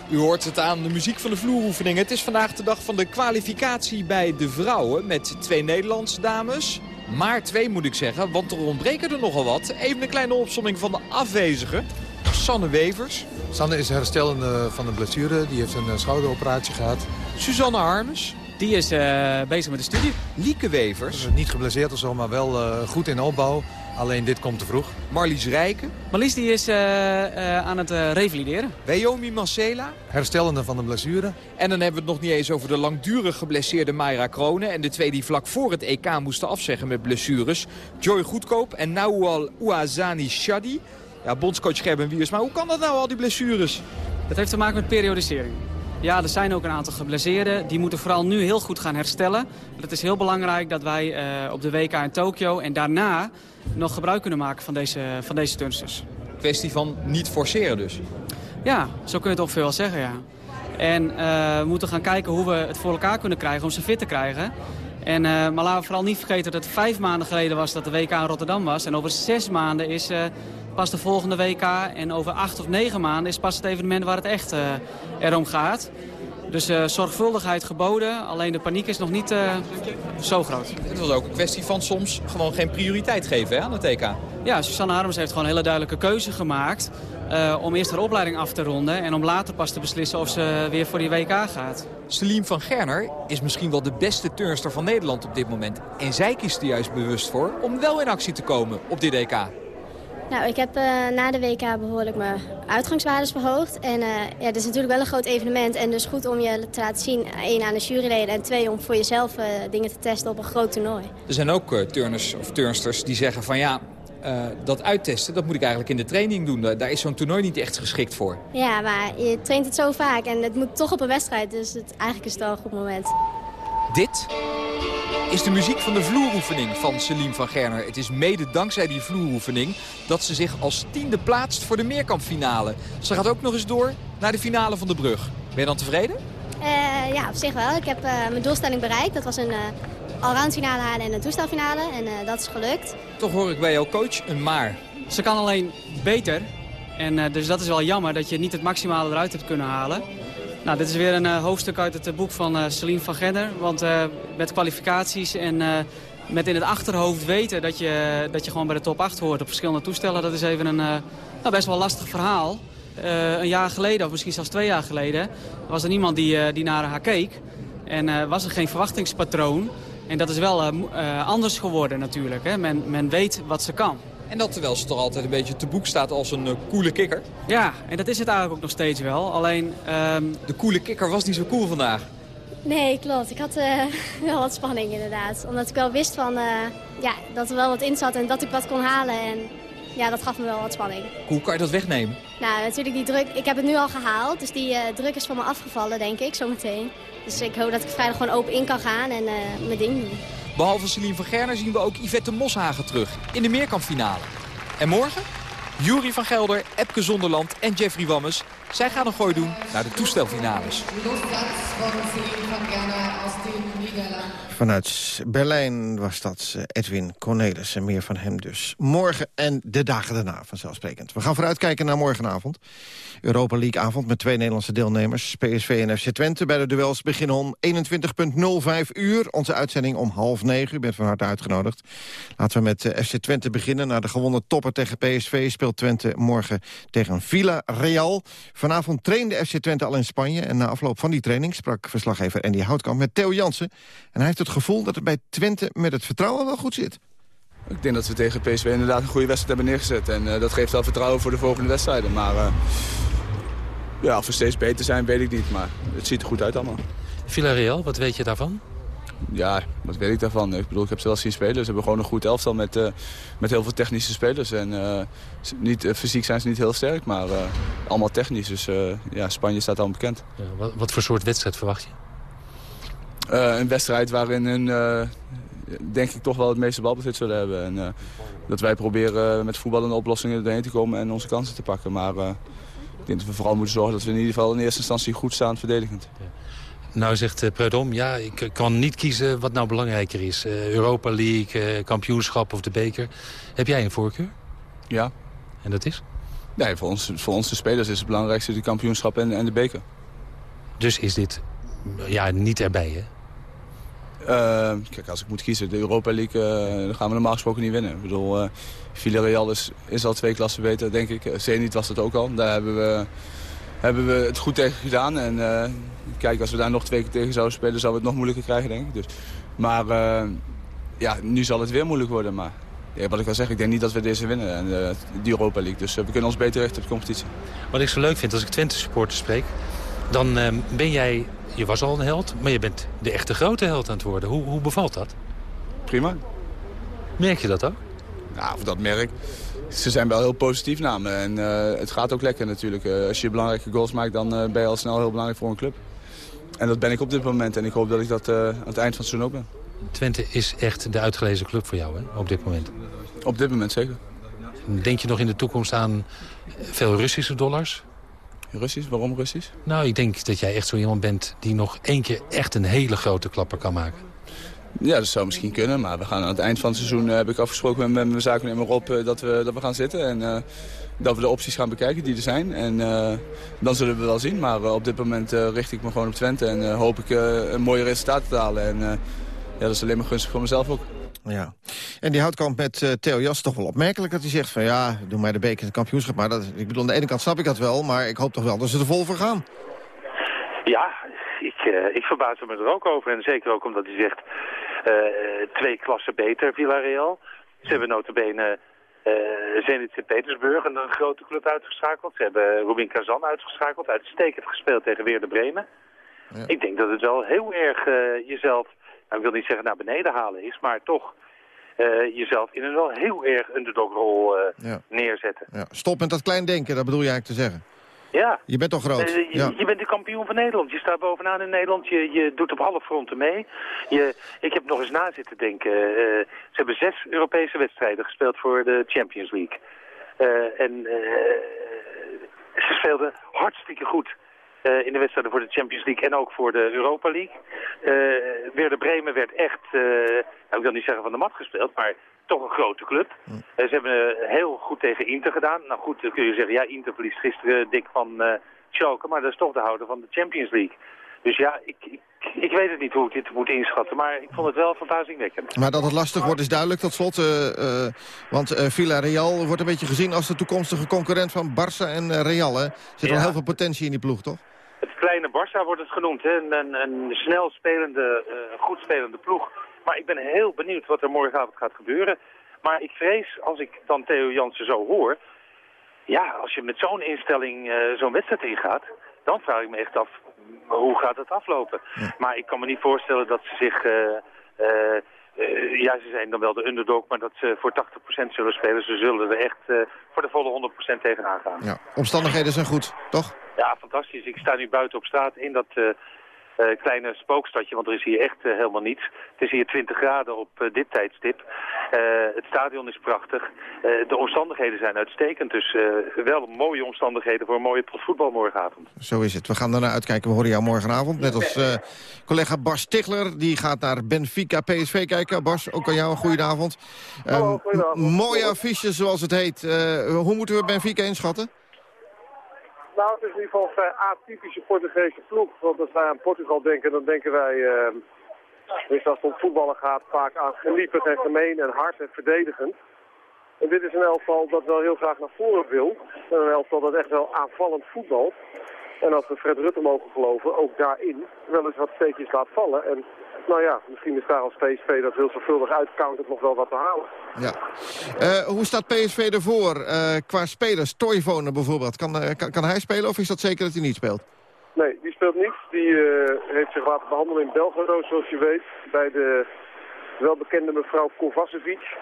U hoort het aan de muziek van de vloeroefeningen. Het is vandaag de dag van de kwalificatie bij de vrouwen met twee Nederlandse dames. Maar twee moet ik zeggen, want er ontbreken er nogal wat. Even een kleine opsomming van de afwezigen. Sanne Wevers. Sanne is herstellende van een blessure. Die heeft een schouderoperatie gehad. Suzanne Harmes. Die is uh, bezig met de studie. Lieke Wevers. Niet geblesseerd of zo, maar wel uh, goed in opbouw. Alleen dit komt te vroeg. Marlies Rijken. Marlies die is uh, uh, aan het uh, revalideren. Weomi Marcela. Herstellende van de blessure. En dan hebben we het nog niet eens over de langdurig geblesseerde Mayra Kronen. En de twee die vlak voor het EK moesten afzeggen met blessures. Joy Goedkoop en Nauwal Ouazani Shadi. Ja, bondscoach Gerben Wiers. Maar hoe kan dat nou, al die blessures? Dat heeft te maken met periodisering. Ja, er zijn ook een aantal geblesseerden. Die moeten vooral nu heel goed gaan herstellen. Het is heel belangrijk dat wij uh, op de WK in Tokio en daarna nog gebruik kunnen maken van deze, van deze turnsters. Kwestie van niet forceren dus? Ja, zo kun je het ongeveer wel zeggen, ja. En uh, we moeten gaan kijken hoe we het voor elkaar kunnen krijgen om ze fit te krijgen. En, uh, maar laten we vooral niet vergeten dat het vijf maanden geleden was dat de WK in Rotterdam was. En over zes maanden is uh, pas de volgende WK. En over acht of negen maanden is pas het evenement waar het echt uh, erom gaat. Dus uh, zorgvuldigheid geboden, alleen de paniek is nog niet uh, zo groot. Het was ook een kwestie van soms gewoon geen prioriteit geven hè, aan het TK. Ja, Susanne Harms heeft gewoon een hele duidelijke keuze gemaakt... Uh, om eerst haar opleiding af te ronden en om later pas te beslissen of ze weer voor die WK gaat. Celine van Gerner is misschien wel de beste turnster van Nederland op dit moment. En zij kiest er juist bewust voor om wel in actie te komen op dit WK. Nou, ik heb uh, na de WK behoorlijk mijn uitgangswaardes verhoogd. En uh, ja, het is natuurlijk wel een groot evenement. En dus goed om je te laten zien, één aan de juryleden... en twee om voor jezelf uh, dingen te testen op een groot toernooi. Er zijn ook turners of turnsters die zeggen van ja... dat uittesten, dat moet ik eigenlijk in de training doen. Daar is zo'n toernooi niet echt geschikt voor. Ja, maar je traint het zo vaak en het moet toch op een wedstrijd. Dus het, eigenlijk is het wel een goed moment. Dit is de muziek van de vloeroefening van Celine van Gerner. Het is mede dankzij die vloeroefening dat ze zich als tiende plaatst voor de meerkampfinale. Ze gaat ook nog eens door naar de finale van de brug. Ben je dan tevreden? Uh, ja, op zich wel. Ik heb uh, mijn doelstelling bereikt. Dat was een uh, allround finale halen en een toestelfinale. En dat is gelukt. Toch hoor ik bij jouw coach een maar. Ze kan alleen beter. En dus dat is wel jammer dat je niet het maximale eruit hebt kunnen halen. Nou, dit is weer een uh, hoofdstuk uit het uh, boek van uh, Celine van Genner. Want met kwalificaties en met in het achterhoofd weten dat je, dat je gewoon bij de top 8 hoort op verschillende toestellen. Dat is even een nou, best wel lastig verhaal. een jaar geleden, of misschien zelfs twee jaar geleden, was er niemand die, die naar haar keek. En was er geen verwachtingspatroon. En dat is wel eh, eh, anders geworden natuurlijk. Hè? Men, men weet wat ze kan. En dat terwijl ze toch altijd een beetje te boek staat als een eh, coole kikker. Ja, en dat is het eigenlijk ook nog steeds wel. Alleen... ehm, De coole kikker was niet zo cool vandaag. Nee, klopt. Ik had eh, wel wat spanning inderdaad. Omdat ik wel wist van, eh, ja, dat er wel wat in zat en dat ik wat kon halen. En ja, dat gaf me wel wat spanning. Hoe kan je dat wegnemen? Nou, natuurlijk die druk. Ik heb het nu al gehaald, dus die eh, druk is van me afgevallen, denk ik, zometeen. Dus ik hoop dat ik vrijdag gewoon open in kan gaan en eh, mijn ding doen. Behalve Celine van Gerner zien we ook Yvette Moshagen terug in de meerkampfinale. En morgen? Jury van Gelder, Epke Zonderland en Jeffrey Wammes. Zij gaan een gooi doen naar de toestelfinales. Vanuit Berlijn was dat eh, Edwin Cornelissen. Meer van hem dus. Morgen en de dagen daarna, vanzelfsprekend. We gaan vooruitkijken naar morgenavond. Europa League avond met twee Nederlandse deelnemers. PSV en FC Twente. Bij de duels beginnen om 21.05 uur. Onze uitzending om half negen. U bent van harte uitgenodigd. Laten we met eh, FC Twente beginnen. Na de gewonnen topper tegen PSV speelt Twente morgen tegen Villa Real. Vanavond trainde FC Twente al in Spanje. En na afloop van die training sprak verslaggever Andy Houtkamp met Theo Jansen. En hij heeft het gevoel dat het bij Twente met het vertrouwen wel goed zit. Ik denk dat we tegen PSV inderdaad een goede wedstrijd hebben neergezet. En eh, dat geeft wel vertrouwen voor de volgende wedstrijden. Maar eh, ja, of we steeds beter zijn, weet ik niet. Maar het ziet er goed uit allemaal. Villarreal, wat weet je daarvan? Ja, wat weet ik daarvan? Ik bedoel, ik heb ze wel zien spelen. Ze hebben gewoon een goed elftal met, eh, met heel veel technische spelers. En eh, niet, fysiek zijn ze niet heel sterk, maar eh, allemaal technisch. Dus eh, ja, Spanje staat al bekend. Ja, wat, wat voor soort wedstrijd verwacht je? Eh, een wedstrijd waarin hun, eh, denk ik, toch wel het meeste balbezit zullen hebben. En eh, dat wij proberen met voetballende oplossingen erheen te komen en onze kansen te pakken. Maar ik denk dat we vooral moeten zorgen dat we in ieder geval in eerste instantie goed staan verdedigend. Nou zegt Preudom, ja, ik kan niet kiezen wat nou belangrijker is. Europa League, kampioenschap of de beker. Heb jij een voorkeur? Ja. En dat is? Nee, voor ons, voor ons de spelers is het belangrijkste de kampioenschap en, en de beker. Dus is dit ja, niet erbij, hè? Eh, kijk, als ik moet kiezen, de Europa League eh, dan gaan we normaal gesproken niet winnen. Ik bedoel, eh Villarreal is, is al twee klassen beter, denk ik. Uh, Zenit was het ook al. Daar hebben we, hebben we het goed tegen gedaan. En kijk, als we daar nog twee keer tegen zouden spelen, zouden we het nog moeilijker krijgen, denk ik. Dus, maar ja, nu zal het weer moeilijk worden. Maar ja, wat ik al zeg, ik denk niet dat we deze winnen, en, die Europa League. Dus we kunnen ons beter richten op de competitie. Wat ik zo leuk vind, als ik Twente supporters spreek... dan ben jij, je was al een held, maar je bent de echte grote held aan het worden. Hoe, hoe bevalt dat? Prima. Merk je dat ook? Nou, of dat merk. Ze zijn wel heel positief naar me. En uh, het gaat ook lekker natuurlijk. Uh, als je belangrijke goals maakt, dan uh, ben je al snel heel belangrijk voor een club. En dat ben ik op dit moment. En ik hoop dat ik dat aan het eind van het seizoen ook ben. Twente is echt de uitgelezen club voor jou, hè? Op dit moment. Op dit moment zeker. Denk je nog in de toekomst aan veel Russische dollars? Russisch? Waarom Russisch? Nou, ik denk dat jij echt zo iemand bent die nog één keer echt een hele grote klapper kan maken. Ja, dat zou misschien kunnen. Maar we gaan aan het eind van het seizoen uh, heb ik afgesproken met mijn zakennemer op uh, dat, we, dat we gaan zitten. En uh, dat we de opties gaan bekijken die er zijn. En dan zullen we wel zien. Maar op dit moment richt ik me gewoon op Twente. En hoop ik een mooie resultaat te halen. En ja, dat is alleen maar gunstig voor mezelf ook. Ja. En die houtkamp met uh, Theo Jas toch wel opmerkelijk dat hij zegt van ja, doe mij de beker en het kampioenschap. Maar dat, ik bedoel, aan de ene kant snap ik dat wel, maar ik hoop toch wel dat ze er vol voor gaan. Ja, ik, uh, ik verbaas me er ook over. En zeker ook omdat hij zegt uh, twee klassen beter, Villarreal. Ze hebben notabene uh, Zenit Sint-Petersburg, een, een grote club uitgeschakeld. Ze hebben Rubin Kazan uitgeschakeld, uitstekend gespeeld tegen Weer de Bremen. Ja. Ik denk dat het wel heel erg jezelf, ik wil niet zeggen naar beneden halen is, maar toch uh, jezelf in een wel heel erg underdogrol uh, ja. neerzetten. Ja. Stop met dat klein denken, dat bedoel je eigenlijk te zeggen. Ja. Je bent toch groot? Uh, je, ja. je, bent de kampioen van Nederland. Je staat bovenaan in Nederland. Je, je doet op alle fronten mee. Je, ik heb nog eens na zitten denken. ze hebben zes Europese wedstrijden gespeeld voor de Champions League. en ze speelden hartstikke goed. Uh, in de wedstrijden voor de Champions League en ook voor de Europa League. Uh, Werder Bremen werd echt, uh, nou, ik wil niet zeggen van de mat gespeeld, maar toch een grote club. Mm. ze hebben heel goed tegen Inter gedaan. Nou goed, dan kun je zeggen, ja, Inter verliest gisteren dik van Schalke, maar dat is toch de houder van de Champions League. Dus ja, ik, ik, ik, weet het niet hoe ik dit moet inschatten, maar ik vond het wel verbazingwekkend. Maar dat het lastig wordt is duidelijk tot slot. Uh, uh, want uh, Villarreal wordt een beetje gezien als de toekomstige concurrent van Barça en Real. Hè? Er zit ja. al heel veel potentie in die ploeg, toch? Het kleine Barça wordt het genoemd. Hè? Een, een, een snel spelende, goed spelende ploeg. Maar ik ben heel benieuwd wat er morgenavond gaat gebeuren. Maar ik vrees, als ik dan Theo Jansen zo hoor... Ja, als je met zo'n instelling uh, zo'n wedstrijd ingaat... dan vraag ik me echt af, hoe gaat het aflopen? Maar ik kan me niet voorstellen dat ze zich... Uh, uh, ja, ze zijn dan wel de underdog, maar dat ze voor 80% zullen spelen. Ze zullen er echt uh, voor de volle 100% tegenaan gaan. Ja, omstandigheden zijn goed, toch? Ja, fantastisch. Ik sta nu buiten op straat in dat uh, kleine spookstadje, want er is hier echt helemaal niets. Het is hier 20 graden op dit tijdstip. het stadion is prachtig. de omstandigheden zijn uitstekend, dus wel mooie omstandigheden voor een mooie voetbal morgenavond. Zo is het. We gaan ernaar uitkijken. We horen jou morgenavond. Net als collega Bas Tichler, die gaat naar Benfica PSV kijken. Bas, ook aan jou een goede avond. Hallo, um, mooie affiche, zoals het heet. hoe moeten we Benfica inschatten? Nou, het is in ieder geval een vrij atypische Portugese ploeg. Want als wij aan Portugal denken, dan denken wij... Uh, dus als het om voetballen gaat, vaak aan geliepend en gemeen en hard en verdedigend. En dit is een elftal dat wel heel graag naar voren wil. En een elftal dat echt wel aanvallend voetbalt. En als we Fred Rutte mogen geloven, ook daarin wel eens wat steekjes laat vallen. En nou ja, misschien is daar als PSV dat heel zorgvuldig uitcountert nog wel wat te halen. Ja. Uh, hoe staat PSV ervoor uh, qua spelers? Toivonen bijvoorbeeld. Kan, uh, kan, kan, hij spelen of is dat zeker dat hij niet speelt? Nee, die speelt niet. Die heeft zich laten behandelen in Belgrado, zoals je weet. Bij de welbekende mevrouw Kovacevic.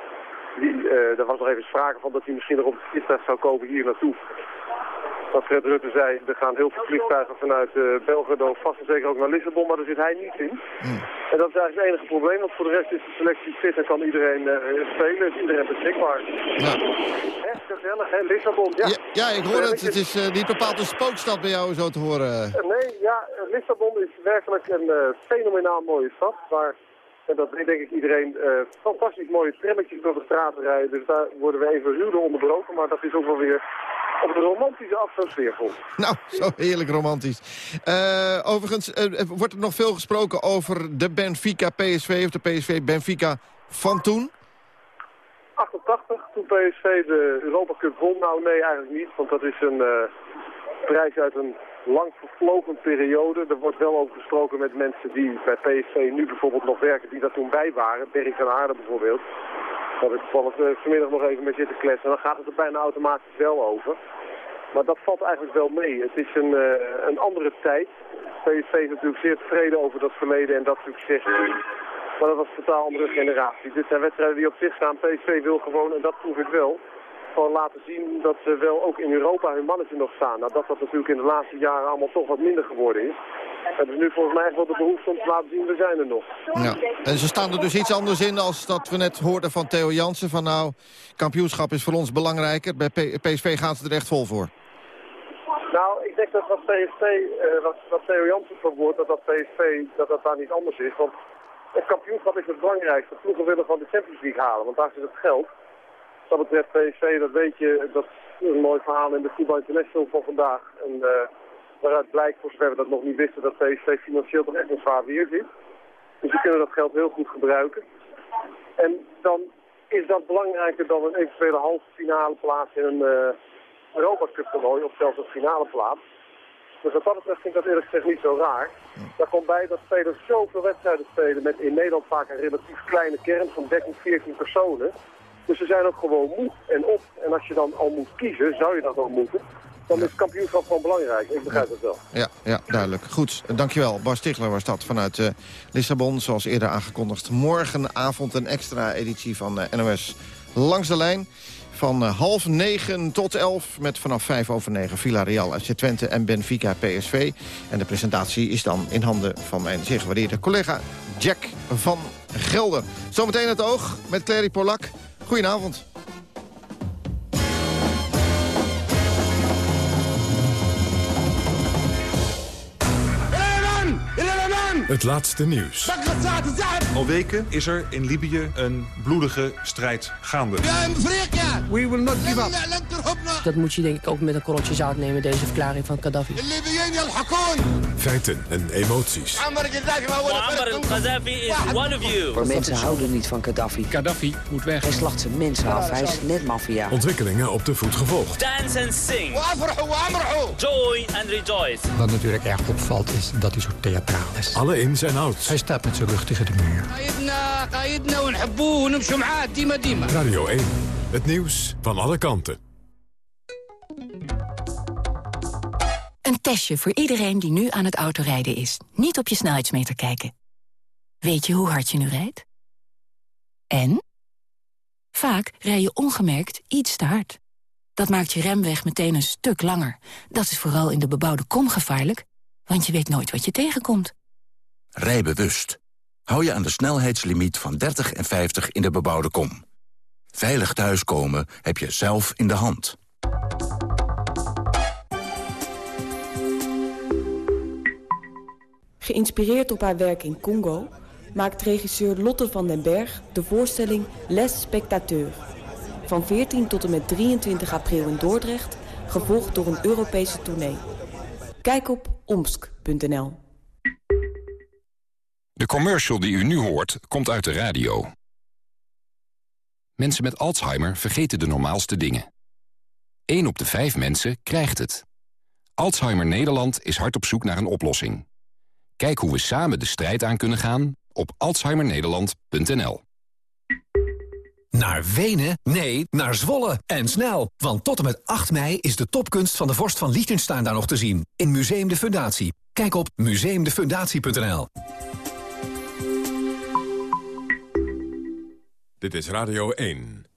Die, daar was nog even sprake van dat hij misschien nog op de vliegtuig zou komen hier naartoe wat Fred Rutte zei, er gaan heel veel vliegtuigen vanuit uh, Belgrado vast en zeker ook naar Lissabon, maar daar zit hij niet in. Hmm. En dat is eigenlijk het enige probleem, want voor de rest is de selectie fit en kan iedereen uh, spelen, is iedereen beschikbaar. Ja. Echt gezellig, hè, Lissabon, ja. Ja, ja ik hoor het. Het is uh, niet bepaald een spookstad bij jou zo te horen. nee, ja, Lissabon is werkelijk een fenomenaal mooie stad, waar... En dat weet denk ik iedereen uh, fantastisch mooie trammetjes door de straten rijden. Dus daar worden we even ruw onderbroken. Maar dat is ook wel weer op de romantische afstand sfeervol. Nou, zo heerlijk romantisch. Uh, overigens, uh, wordt er nog veel gesproken over de Benfica-PSV... of de PSV-Benfica van toen? 88, toen PSV de Europa Cup won. Nou, nee, eigenlijk niet. Want dat is een uh, prijs uit een lang vervlogen periode. Er wordt wel over gesproken met mensen die bij PSV nu bijvoorbeeld nog werken... die daar toen bij waren. Berry van Aarde bijvoorbeeld. Heb ik toevallig uh, vanmiddag nog even mee zitten kletsen. Dan gaat het er bijna automatisch wel over. Maar dat valt eigenlijk wel mee. Het is een, uh, een andere tijd. PSV is natuurlijk zeer tevreden over dat verleden en dat succes. Maar dat was een totaal andere generatie. Dit zijn wedstrijden die op zich staan. PSV wil gewoon, en dat proef ik wel, gewoon laten zien dat ze wel ook in Europa hun mannetje nog staan. Nou, dat dat natuurlijk in de laatste jaren allemaal toch wat minder geworden is. Het is nu volgens mij echt wel de behoefte om te laten zien, we zijn er nog. Ja. En ze staan er dus iets anders in als dat we net hoorden van Theo Jansen. Van nou, kampioenschap is voor ons belangrijker. Bij PSV gaan ze er echt vol voor. Nou, ik denk dat wat PSV, uh, wat, wat Theo Jansen verwoordt, dat dat PSV, dat dat daar niet anders is. Want het kampioenschap is het belangrijkste. Ploegen willen van de Champions League halen, want daar zit het geld. Wat betreft PSV, dat weet je, dat is een mooi verhaal in de Voetbal International van vandaag. En uh, waaruit blijkt, voor zover we dat nog niet wisten, dat PSV financieel toch echt een zwaar weer zit. Dus die kunnen dat geld heel goed gebruiken. En dan is dat belangrijker dan een eventuele halve finale plaats in een uh, Europa Cup toernooi, of zelfs een finale plaats. Dus wat dat betreft vind ik dat eerlijk gezegd niet zo raar. Daar komt bij dat spelers zoveel wedstrijden spelen met in Nederland vaak een relatief kleine kern van 13, 14 personen. Dus ze zijn ook gewoon moe en op. En als je dan al moet kiezen, zou je dat ook moeten. Dan is het kampioenschap gewoon belangrijk. Ik begrijp het wel. Ja, ja, duidelijk. Goed, dankjewel. Bas Stigler was dat vanuit uh, Lissabon. Zoals eerder aangekondigd. Morgenavond een extra editie van uh, NOS Langs de Lijn. Van uh, half negen tot elf met vanaf vijf over negen Villarreal, FC Twente en Benfica PSV. En de presentatie is dan in handen van mijn zeer gewaardeerde collega Jack van Gelder. Zometeen het oog met Clary Polak. Goedenavond. Het laatste nieuws. Al weken is er in Libië een bloedige strijd gaande. We will not give up. Dat moet je denk ik ook met een korreltje zout nemen, deze verklaring van Gaddafi. Feiten en emoties. Maar mensen houden niet van Gaddafi. Gaddafi moet weg. Hij slacht zijn mensen af, hij is net maffia. Ontwikkelingen op de voet gevolgd. Dance and sing. Joy and rejoice. Wat natuurlijk erg opvalt is dat hij zo theatraal is. Alle ins en outs. Hij staat met zijn rug tegen de muur. Radio 1, het nieuws van alle kanten. Een testje voor iedereen die nu aan het autorijden is. Niet op je snelheidsmeter kijken. Weet je hoe hard je nu rijdt? En? Vaak rij je ongemerkt iets te hard. Dat maakt je remweg meteen een stuk langer. Dat is vooral in de bebouwde kom gevaarlijk, want je weet nooit wat je tegenkomt. Rij bewust. Hou je aan de snelheidslimiet van 30 en 50 in de bebouwde kom. Veilig thuiskomen heb je zelf in de hand. Geïnspireerd op haar werk in Congo... maakt regisseur Lotte van den Berg de voorstelling Les Spectateurs. Van 14 tot en met 23 april in Dordrecht, gevolgd door een Europese tournee. Kijk op omsk.nl. De commercial die u nu hoort, komt uit de radio. Mensen met Alzheimer vergeten de normaalste dingen. 1 op de 5 mensen krijgt het. Alzheimer Nederland is hard op zoek naar een oplossing. Kijk hoe we samen de strijd aan kunnen gaan op alzheimernederland.nl. Naar Wenen? Nee, naar Zwolle. En snel, want tot en met 8 mei is de topkunst van de vorst van Liechtenstein daar nog te zien. In Museum de Fundatie. Kijk op museumdefundatie.nl. Dit is Radio 1.